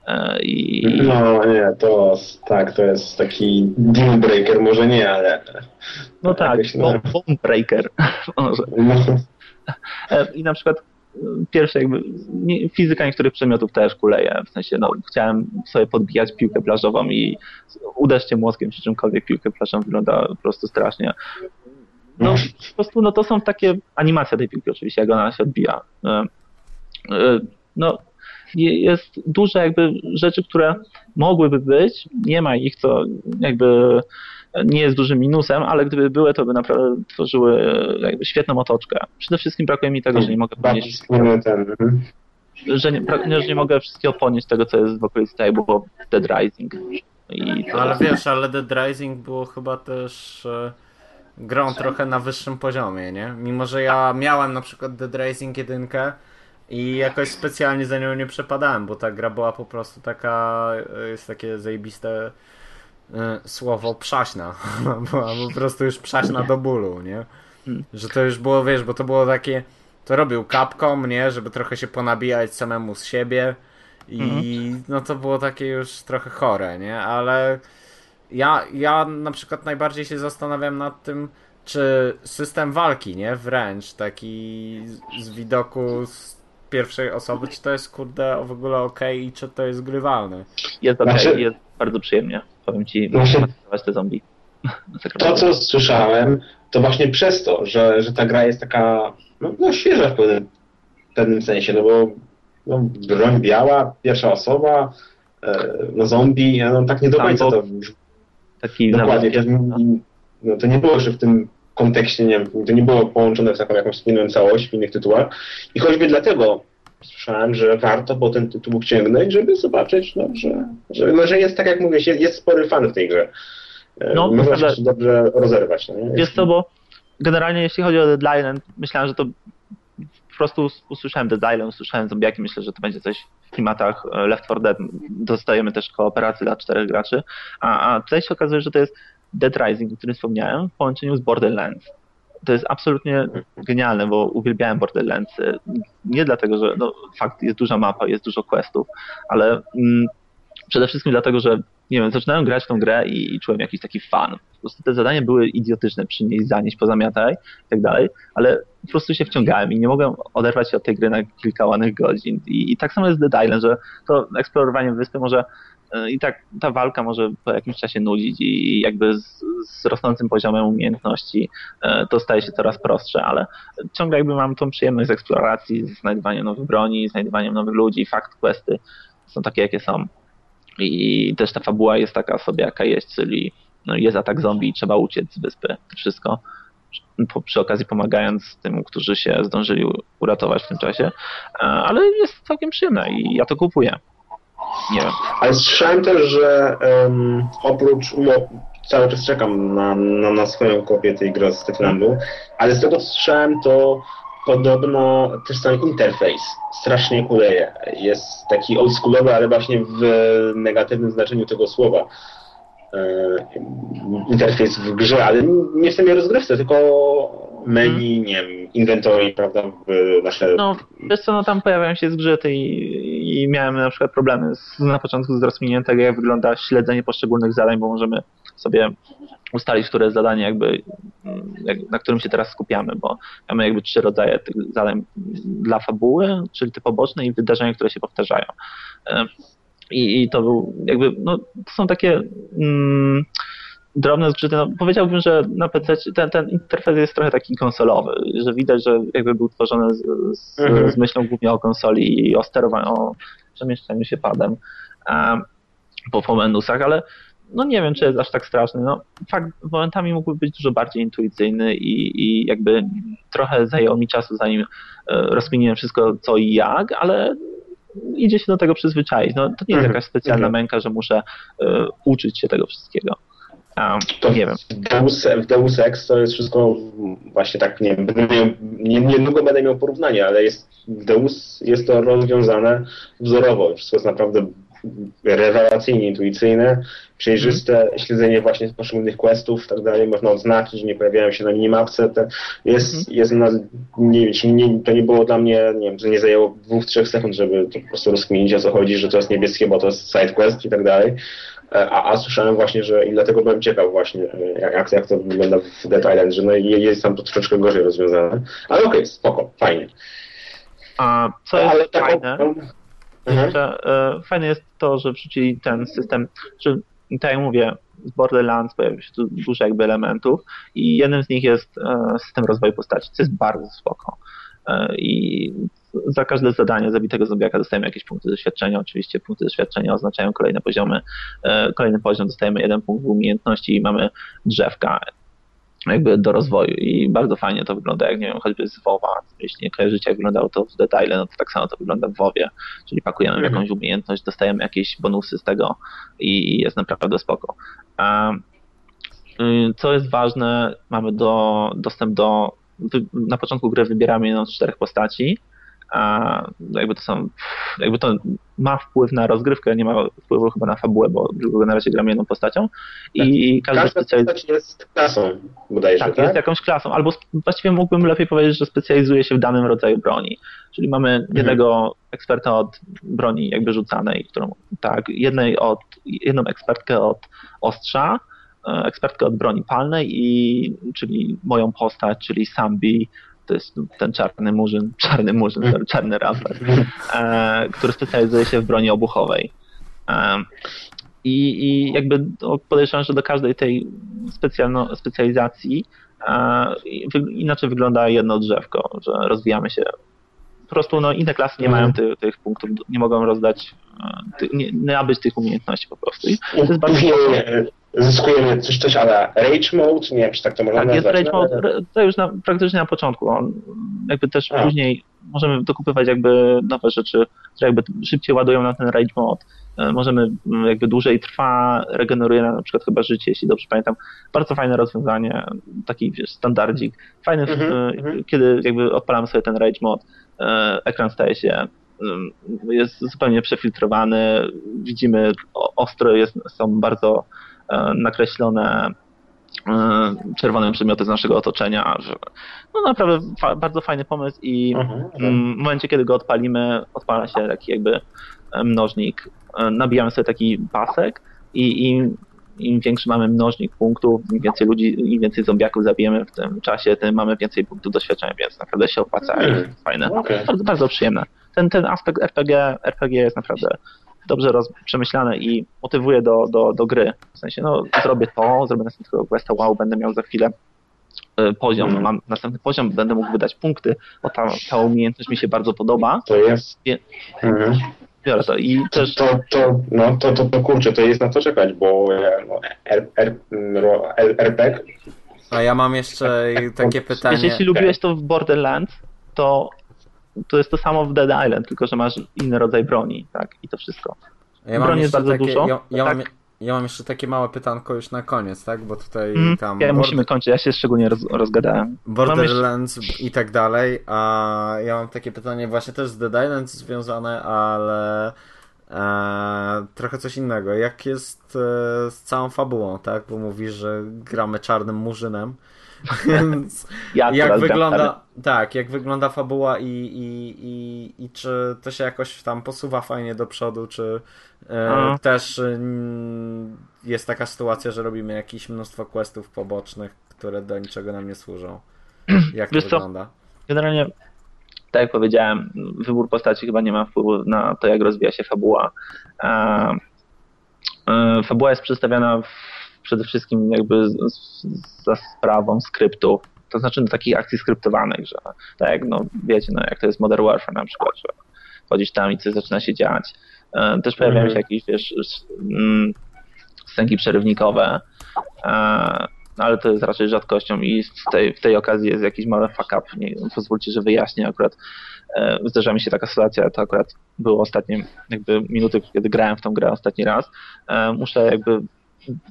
E, i... No nie, to tak, to jest taki deal breaker, może nie, ale... No tak, no. bone breaker. <laughs> No. E, I na przykład pierwsze jakby nie, fizyka niektórych przedmiotów też kuleje, w sensie no, chciałem sobie podbijać piłkę plażową i uderzcie młotkiem przy czymkolwiek piłkę plażową wygląda po prostu strasznie. No po prostu no to są takie animacja tej piłki oczywiście, jak ona się odbija. E, e, no jest dużo jakby rzeczy, które mogłyby być, nie ma ich, co jakby nie jest dużym minusem, ale gdyby były, to by naprawdę tworzyły jakby świetną otoczkę. Przede wszystkim brakuje mi tego, że nie mogę podnieść... Mhm. Że nie, że nie mogę wszystkiego podnieść tego, co jest w okolicy Table of Dead Rising. To... Ale wiesz, ale Dead Rising było chyba też e, grą trochę na wyższym poziomie, nie? Mimo, że ja miałem na przykład Dead Rising 1 i jakoś specjalnie za nią nie przepadałem, bo ta gra była po prostu taka, e, jest takie zajebiste E, słowo przaśna. <laughs> Była po prostu już przaśna do bólu, nie? Że to już było, wiesz, bo to było takie. To robił kapką, nie? Żeby trochę się ponabijać samemu z siebie. I mhm. no to było takie już trochę chore, nie? Ale ja, ja na przykład najbardziej się zastanawiam nad tym, czy system walki, nie? Wręcz taki z widoku z pierwszej osoby, czy to jest kurde w ogóle ok i czy to jest grywalne. Jest ok, znaczy... jest bardzo przyjemnie powiem ci, właśnie, te zombie. <laughs> To, co słyszałem, to właśnie przez to, że, że ta gra jest taka no, no świeża w pewnym, w pewnym sensie, no bo no, broń biała, pierwsza osoba, e, no zombie, no tak nie do końca to... Taki dokładnie, to, no, to nie było jeszcze w tym kontekście, nie wiem, to nie było połączone w taką jakąś spójną całość w innych tytułach i choćby dlatego słyszałem, że warto po ten tytuł sięgnąć, żeby zobaczyć, no, że, że, no, że jest tak jak mówię, jest, jest spory fan w tej grze. E, no, Można ale... się dobrze rozerwać. No, nie? Jest to, bo generalnie jeśli chodzi o Deadline, myślałem, że to prostu usłyszałem Deadline, usłyszałem zombiaki, myślę, że to będzie coś w klimatach e, Left 4 Dead. Dostajemy też kooperację dla czterech graczy, a, a tutaj się okazuje, że to jest Dead Rising, o którym wspomniałem, w połączeniu z Borderlands to jest absolutnie genialne, bo uwielbiałem Borderlands. Nie dlatego, że no, fakt, jest duża mapa, jest dużo questów, ale mm, przede wszystkim dlatego, że nie wiem, zaczynałem grać w tą grę i, i czułem jakiś taki fan. Po prostu te zadania były idiotyczne, przynieść, zanieść, pozamiataj i tak dalej, ale po prostu się wciągałem i nie mogłem oderwać się od tej gry na kilka ładnych godzin. I, i tak samo jest Dead Island, że to eksplorowanie wyspy może i tak ta walka może po jakimś czasie nudzić i jakby z, z rosnącym poziomem umiejętności e, to staje się coraz prostsze, ale ciągle jakby mam tą przyjemność z eksploracji, z znajdywaniem nowych broni, znajdywaniem nowych ludzi, fakt questy są takie jakie są. I też ta fabuła jest taka sobie jaka jest, czyli no jest atak zombie i trzeba uciec z wyspy. Wszystko przy okazji pomagając tym, którzy się zdążyli uratować w tym czasie, e, ale jest całkiem przyjemne i ja to kupuję. Nie wiem. Ale słyszałem też, że um, oprócz cały czas czekam na, na, na, swoją kopię tej gry z Techlandu, ale z tego co słyszałem, to podobno też sam interfejs strasznie kuleje. Jest taki oldschoolowy, ale właśnie w negatywnym znaczeniu tego słowa. E, interfejs w grze, ale nie w samej rozgrywce, tylko menu, nie wiem, inventory, prawda, w nasze... No, wiesz co, no tam pojawiają się zgrzyty i, i miałem na przykład problemy z, na początku z rozkminieniem tego, jak wygląda śledzenie poszczególnych zadań, bo możemy sobie ustalić, które zadanie jakby, jak, na którym się teraz skupiamy, bo mamy jakby trzy rodzaje tych zadań dla fabuły, czyli te poboczne i wydarzenia, które się powtarzają. I, i to był jakby, no to są takie mm, drobne zgrzyty. No, powiedziałbym, że na PC ten, ten interfejs jest trochę taki konsolowy, że widać, że jakby był tworzony z, z, mhm. z myślą głównie o konsoli i o sterowaniu, o przemieszczaniu się padem um, po, po menusach, ale no nie wiem, czy jest aż tak straszny. No, fakt momentami mógłby być dużo bardziej intuicyjny i, i jakby trochę zajęło mi czasu, zanim e, rozkminiłem wszystko co i jak, ale idzie się do tego przyzwyczaić. No, to nie jest mhm. jakaś specjalna mhm. męka, że muszę e, uczyć się tego wszystkiego. A, to nie wiem. W Deus, w Deus Ex to jest wszystko właśnie tak, nie wiem, nie, niedługo będę miał porównanie, ale jest w Deus jest to rozwiązane wzorowo. Wszystko jest naprawdę rewelacyjnie intuicyjne, przejrzyste, mm. śledzenie właśnie poszczególnych questów i tak dalej, można odznaczyć, nie pojawiają się na minimapce, to jest, mm. jest na, nie, nie, to nie było dla mnie, nie wiem, nie zajęło dwóch, trzech sekund, żeby to po prostu rozkminić o co chodzi, że to jest niebieskie, bo to jest side quest i tak dalej, e, a, a słyszałem właśnie, że i dlatego byłem ciekaw właśnie, jak, jak to wygląda w Dead Island, że no jest tam to troszeczkę gorzej rozwiązane, ale okej, okay, spoko, fajnie. A co jest ale fajne? Mhm. E, fajne jest to, że wrzucili ten system, że tak jak mówię, z Borderlands pojawiło się tu dużo jakby elementów i jednym z nich jest e, system rozwoju postaci, co jest bardzo spoko. E, I za każde zadanie zabitego zombiaka dostajemy jakieś punkty doświadczenia. Oczywiście punkty doświadczenia oznaczają kolejne poziomy. Kolejny poziom dostajemy jeden punkt w umiejętności i mamy drzewka jakby do rozwoju i bardzo fajnie to wygląda, jak nie wiem, choćby z WoWa, jeśli nie kojarzycie, jak wyglądało to w detale, no to tak samo to wygląda w WoWie, czyli pakujemy mhm. jakąś umiejętność, dostajemy jakieś bonusy z tego i jest naprawdę spoko. Y, co jest ważne, mamy do, dostęp do, na początku gry wybieramy jedną z czterech postaci, jakby to są, jakby to ma wpływ na rozgrywkę, nie ma wpływu chyba na fabułę, bo na razie gramy jedną postacią i tak. każda specjaliz... jest klasą bodajże, tak, tak? jest jakąś klasą, albo właściwie mógłbym lepiej powiedzieć, że specjalizuje się w danym rodzaju broni, czyli mamy mhm. jednego eksperta od broni jakby rzucanej, którą, tak, jednej od, jedną ekspertkę od ostrza, e, ekspertkę od broni palnej i czyli moją postać, czyli Sambi to jest ten czarny murzyn, <laughs> czarny murzyn, czarny raper, e, który specjalizuje się w broni obuchowej. E, i, I jakby podejrzewam, że do każdej tej specjalno, specjalizacji e, inaczej wygląda jedno drzewko, że rozwijamy się. Po prostu no, inne klasy nie mają ty, tych punktów, nie mogą rozdać, ty, nie, nie nabyć tych umiejętności po prostu. I to jest bardzo zyskujemy coś, coś ale rage mode, nie wiem, czy tak to można tak, nazwać. jest rage mode, to już na, praktycznie na początku. On jakby też A. później możemy dokupywać jakby nowe rzeczy, które jakby szybciej ładują na ten rage mode. E, możemy jakby dłużej trwa, regeneruje na przykład chyba życie, jeśli dobrze pamiętam. Bardzo fajne rozwiązanie, taki wiesz, standardzik. Fajny, mm -hmm. kiedy jakby odpalamy sobie ten rage mode, e, ekran staje się jest zupełnie przefiltrowany, widzimy ostro, jest, są bardzo nakreślone e, czerwone przedmioty z naszego otoczenia, że no naprawdę fa bardzo fajny pomysł i mhm, mhm. w momencie, kiedy go odpalimy, odpala się taki jakby e, mnożnik, nabijamy sobie taki pasek i im, im większy mamy mnożnik punktów, im więcej ludzi, im więcej zombiaków zabijemy w tym czasie, tym mamy więcej punktów doświadczenia, więc naprawdę się opłaca i mhm. fajne. Okay. Bardzo, bardzo przyjemne. Ten, ten aspekt RPG, RPG jest naprawdę dobrze roz, przemyślane i motywuje do, do, do gry. W sensie, no zrobię to, zrobię następnego questa, wow, będę miał za chwilę e, poziom, mm. mam następny poziom, będę mógł wydać punkty, bo ta, ta umiejętność mi się bardzo podoba. To jest... Mm. Biorę to i to, też... To, to, no, to, to, to kurczę, to jest na to czekać, bo no, R, R, R, RPG... A ja mam jeszcze takie pytanie. Wiesz, jeśli lubiłeś to w Borderlands, to to jest to samo w Dead Island, tylko że masz inny rodzaj broni, tak? I to wszystko. Ja jest bardzo takie, dużo. Ja, ja, tak? mam, ja, mam, jeszcze takie małe pytanko już na koniec, tak? Bo tutaj mm, tam. Ja Bord... musimy kończyć, ja się szczególnie roz, rozgadałem. Borderlands jeszcze... i tak dalej. A ja mam takie pytanie właśnie też z Dead Island związane, ale. E, trochę coś innego. Jak jest e, z całą fabułą, tak? Bo mówisz, że gramy czarnym murzynem. Więc <laughs> Ja jak wygląda, tak, jak wygląda fabuła i, i, i, i czy to się jakoś tam posuwa fajnie do przodu, czy e, też mm, jest taka sytuacja, że robimy jakieś mnóstwo questów pobocznych, które do niczego nam nie służą. <clears throat> Jak to Wiesz co? wygląda? Generalnie, tak jak powiedziałem, wybór postaci chyba nie ma wpływu na to, jak rozwija się fabuła. E, e, Fabuła jest przedstawiana w, przede wszystkim jakby za sprawą skryptów, to znaczy no, takich akcji skryptowanych, że tak jak no, wiecie, no, jak to jest Modern Warfare na przykład, że wchodzisz tam i coś zaczyna się dziać. E, Też pojawiają Mhm. się jakieś, wiesz, mm, scenki przerywnikowe, e, no ale to jest raczej rzadkością i w tej, w tej okazji jest jakiś mały fuck up. Nie, pozwólcie, że wyjaśnię akurat. E, zdarza mi się taka sytuacja, to akurat było ostatnie jakby minuty, kiedy grałem w tą grę ostatni raz. Muszę jakby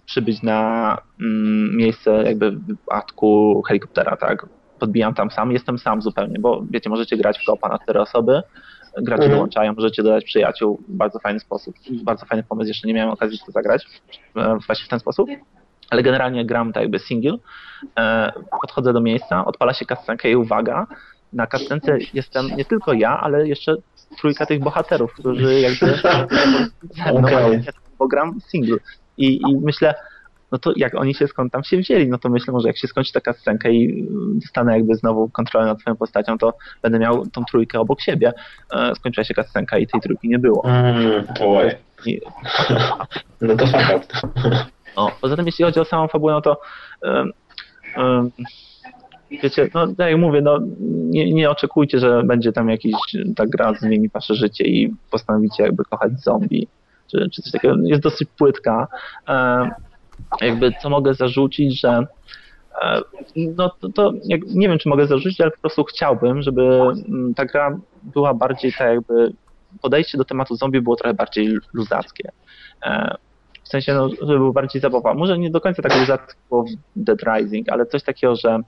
przybyć na mm, miejsce jakby wypadku helikoptera, tak? Podbijam tam sam, jestem sam zupełnie, bo wiecie, możecie grać w kopa na cztery osoby, gracze Mhm. dołączają, możecie dodać przyjaciół w bardzo fajny sposób. Bardzo fajny pomysł, jeszcze nie miałem okazji to zagrać e, właśnie w ten sposób. Ale generalnie gram tak jakby single. E, podchodzę do miejsca, odpala się kascenkę i uwaga, na kascence jestem nie tylko ja, ale jeszcze trójka tych bohaterów, którzy jakby ze <laughs> mną, Okej. bo gram single. I, I myślę, no to jak oni się skąd tam się wzięli, no to myślę, może jak się skończy taka scenka i y, dostanę jakby znowu kontrolę nad swoją postacią, to będę miał tą trójkę obok siebie. E, Skończyła się scenka i tej trójki nie było. Mm, oj, I, <laughs> no to fakt. no, poza tym jeśli chodzi o samą fabułę, no to ym, ym, wiecie, no tak jak mówię, no nie, nie oczekujcie, że będzie tam jakiś, ta gra zmieni wasze życie i postanowicie jakby kochać zombie, czy, czy coś takiego. Jest dosyć płytka. Ym, jakby co mogę zarzucić, że e, no to, to jak, nie wiem, czy mogę zarzucić, ale po prostu chciałbym, żeby mm, ta gra była bardziej tak jakby podejście do tematu zombie było trochę bardziej luzackie. E, w sensie, no, żeby był bardziej zabawa. Może nie do końca tak luzackie było w Dead Rising, ale coś takiego, że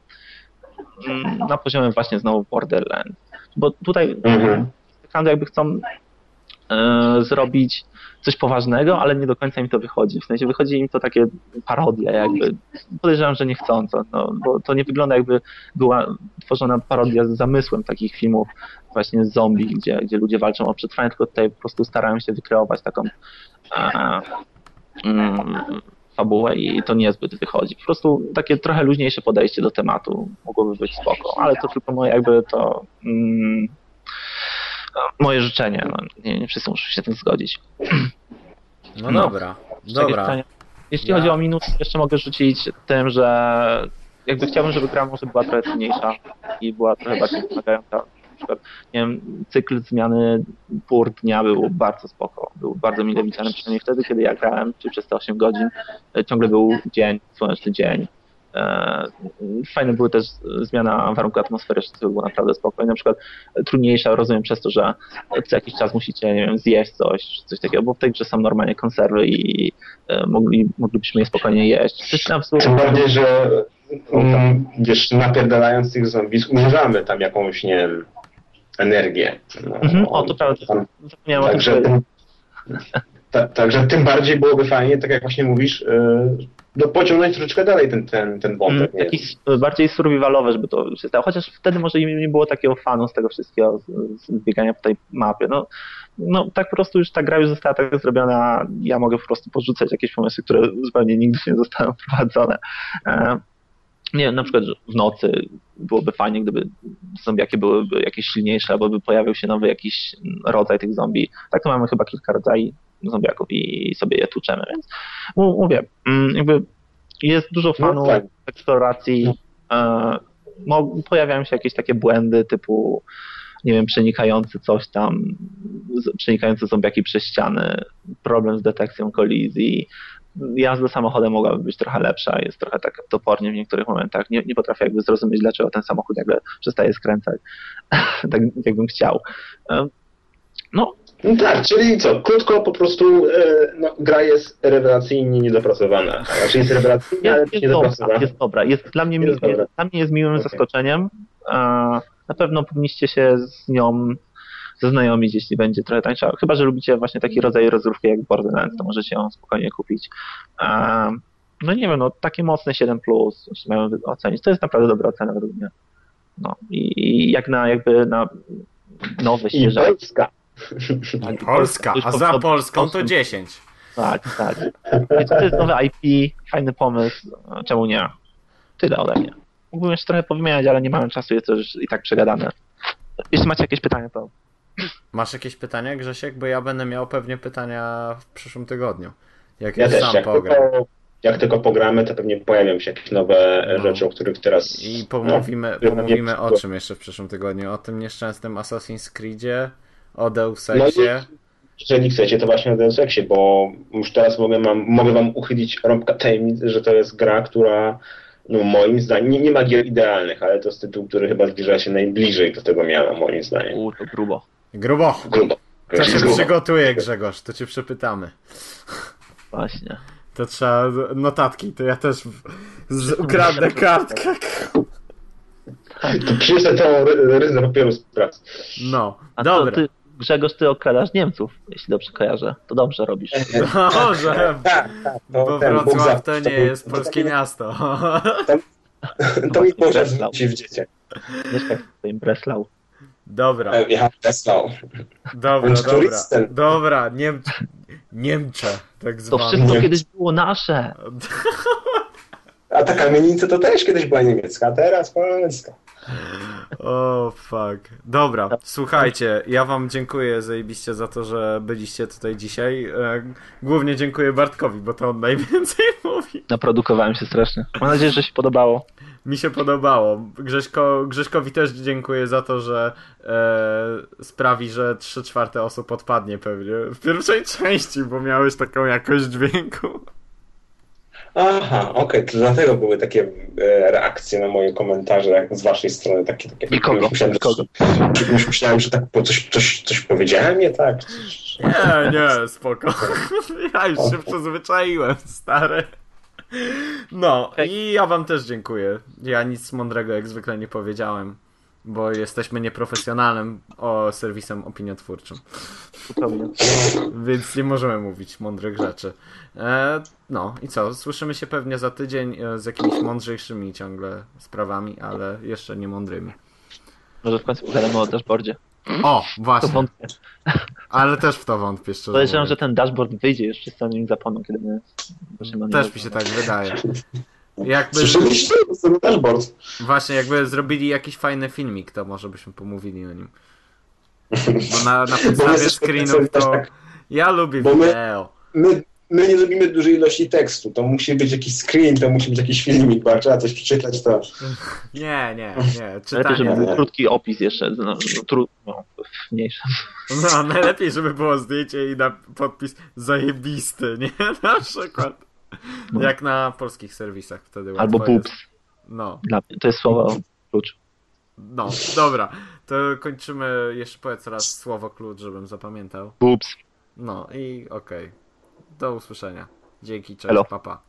mm, na poziomie właśnie znowu Borderlands. Bo tutaj Mhm. Handy jakby chcą e, zrobić coś poważnego, ale nie do końca im to wychodzi. W sensie wychodzi im to takie parodia jakby. Podejrzewam, że niechcąco, no, bo to nie wygląda jakby była tworzona parodia z zamysłem takich filmów właśnie z zombie, gdzie, gdzie ludzie walczą o przetrwanie, tylko tutaj po prostu starają się wykreować taką e, mm, fabułę i to niezbyt wychodzi. Po prostu takie trochę luźniejsze podejście do tematu mogłoby być spoko, ale to tylko moje jakby to mm, moje życzenie. No, nie, nie wszyscy muszą się z tym zgodzić. No, No. dobra, dobra. Jeśli Ja- chodzi o minus, jeszcze mogę rzucić tym, że jakby chciałbym, żeby gra może była trochę trudniejsza i była trochę bardziej wymagająca. Na przykład, nie wiem, cykl zmiany pór dnia był bardzo spoko. Był bardzo mile widziany, przynajmniej wtedy, kiedy ja grałem, czy przez te 8 godzin, e, ciągle był dzień, słoneczny dzień. E, Fajne były też zmiana warunków atmosferycznych, to było naprawdę spokojne. Na przykład e, trudniejsza, rozumiem, przez to, że co jakiś czas musicie, nie wiem, zjeść coś, coś takiego, bo w tej grze są normalnie konserwy i e, mogli, moglibyśmy je spokojnie jeść. Tym bardziej, że mm, wiesz, napierdalając tych zombie, używamy tam jakąś, nie wiem, energię. No, Mhm, o, to prawda. Tam, także, że tym, ta, także tym bardziej byłoby fajnie, tak jak właśnie mówisz, yy, no, pociągnąć troszeczkę dalej ten, ten, ten Mm, wątek. nie? Taki bardziej survivalowe, żeby to się stało. Chociaż wtedy może nie było takiego fanu z tego wszystkiego, z, biegania po tej mapie. No, no tak po prostu już ta gra już została tak zrobiona, ja mogę po prostu porzucać jakieś pomysły, które zupełnie nigdy nie zostały <laughs> wprowadzone. E, nie wiem, na przykład w nocy byłoby fajnie, gdyby zombiaki byłyby jakieś silniejsze, albo by pojawił się nowy jakiś rodzaj tych zombie. Tak to mamy chyba kilka rodzajów zombiaków i sobie je tłuczemy, więc mówię, mm, jakby jest dużo No fanów tak. eksploracji, e, mo- pojawiają się jakieś takie błędy typu nie wiem, przenikający coś tam, przenikające zombiaki przez ściany, problem z detekcją kolizji, jazda samochodem mogłaby być trochę lepsza, jest trochę tak topornie w niektórych momentach. Nie, nie potrafię jakby zrozumieć, dlaczego ten samochód jakby przestaje skręcać, <laughs> tak jakbym chciał. E, No, No tak, czyli co, krótko po prostu e, no, gra jest rewelacyjnie niedopracowana. Znaczy jest rewelacyjnie, ale jest, też jest, dobra, niedopracowana. jest dobra. Jest dla mnie, Jest dobra. dla mnie jest miłym Okej. zaskoczeniem. E, Na pewno powinniście się z nią zaznajomić, jeśli będzie trochę tańsza. Chyba, że lubicie właśnie taki rodzaj rozrywki jak Borderlands, to możecie ją spokojnie kupić. E, no nie wiem, no takie mocne 7 plus jeśli mają ocenić. To jest naprawdę dobra ocena według mnie. No i, i jak na jakby na I świeże. Polska. Tak, Polska, a za po- Polską to po- 10. Tak, tak. Więc to jest nowe IP, fajny pomysł, czemu nie? Tyle ode mnie. Mógłbym jeszcze trochę powymieniać, ale nie mamy czasu, jest to już i tak przegadane. Jeśli macie jakieś pytania, to Masz jakieś pytania, Grzesiek? Bo ja będę miał pewnie pytania w przyszłym tygodniu. Jak Ja już też, sam jak pogram. tylko, jak tylko pogramy, to pewnie pojawią się jakieś nowe No. rzeczy, o których teraz... I pomówimy, No, pomówimy o czym jeszcze w przyszłym tygodniu? O tym nieszczęsnym Assassin's Creedzie, o Deus No jeżeli chcecie, to właśnie o Deus Exie, bo już teraz mogę, mam, mogę wam uchylić rąbka tajemnicy, że to jest gra, która no moim zdaniem, nie, nie ma gier idealnych, ale to jest tytuł, który chyba zbliża się najbliżej do tego miana, moim zdaniem. u, to grubo. Grubo. Grubo. To się Grubo. przygotuje, Grzegorz, to cię przepytamy. Właśnie. To trzeba notatki, to ja też z, ukradnę kartkę. To przyniosę tą ry- ryzę papieru z pracy. No, A dobra. to ty, Grzegorz, ty okradasz Niemców, jeśli dobrze kojarzę. To dobrze robisz. <laughs> Dobrze, Tak, tak. To, bo Wrocław to nie jest polskie miasto. To <laughs> mi Breslau. zwrócić w dziecię. Mieszkaj w swoim Breslau. Dobra, E, Ja Breslau. dobra, dobra. Dobra, Niem... Niemcze, tak To zwane. wszystko Nie. kiedyś było nasze. <laughs> A ta kamienica to też kiedyś była niemiecka, a teraz polska. O, fuck. Dobra, słuchajcie, ja wam dziękuję zajebiście za to, że byliście tutaj dzisiaj. E, Głównie dziękuję Bartkowi, bo to on najwięcej <laughs> mówi. Naprodukowałem się strasznie. Mam nadzieję, że się podobało. Mi się podobało. Grześko, Grześkowi też dziękuję za to, że e, sprawi, że 3 czwarte osób odpadnie pewnie w pierwszej <laughs> części, bo miałeś taką jakość dźwięku. Aha, okej, to dlatego były takie e, reakcje na moje komentarze jak z waszej strony, takie, takie Nikogo, myślałem, nikogo. Że, już myślałem, że tak po coś, coś, coś powiedziałem nie tak. Nie, nie, spoko. <laughs> Ja już się przyzwyczaiłem, stary. No, i ja wam też dziękuję. Ja nic mądrego jak zwykle nie powiedziałem, bo jesteśmy nieprofesjonalnym o serwisem opiniotwórczym. Zupełnie. Więc nie możemy mówić mądrych rzeczy. E, no i co? Słyszymy się pewnie za tydzień e, z jakimiś mądrzejszymi ciągle sprawami, ale jeszcze nie mądrymi. Może w końcu pogadamy o dashboardzie. O, To właśnie. wątpię. Ale też w to wątpię, szczerze Podejrzewam, że ten dashboard wyjdzie już wszyscy o nim zapomną, kiedy my Też mi się tak wydaje. Jakby, Słyszeliście? To dashboard. właśnie, jakby zrobili jakiś fajny filmik, to może byśmy pomówili o nim. Bo na, na <laughs> my podstawie screenów to... tak- Ja lubię Bo my- wideo. My, my nie lubimy dużej ilości tekstu, to musi być jakiś screen, to musi być jakiś filmik, bo trzeba coś przeczytać, to... <laughs> Nie, nie, nie. Lepiej, <laughs> Czytanie. żeby był krótki opis jeszcze, no, no, tru, no mniejszy. No, najlepiej, żeby było zdjęcie i na podpis zajebisty, nie? Na przykład. No. Jak na polskich serwisach wtedy Albo jest. boobs. No. To jest słowo klucz. no, dobra. To kończymy, jeszcze powiedz raz słowo klucz, żebym zapamiętał. Boobs. No i okej. Do usłyszenia. Dzięki, cześć, Elo. papa.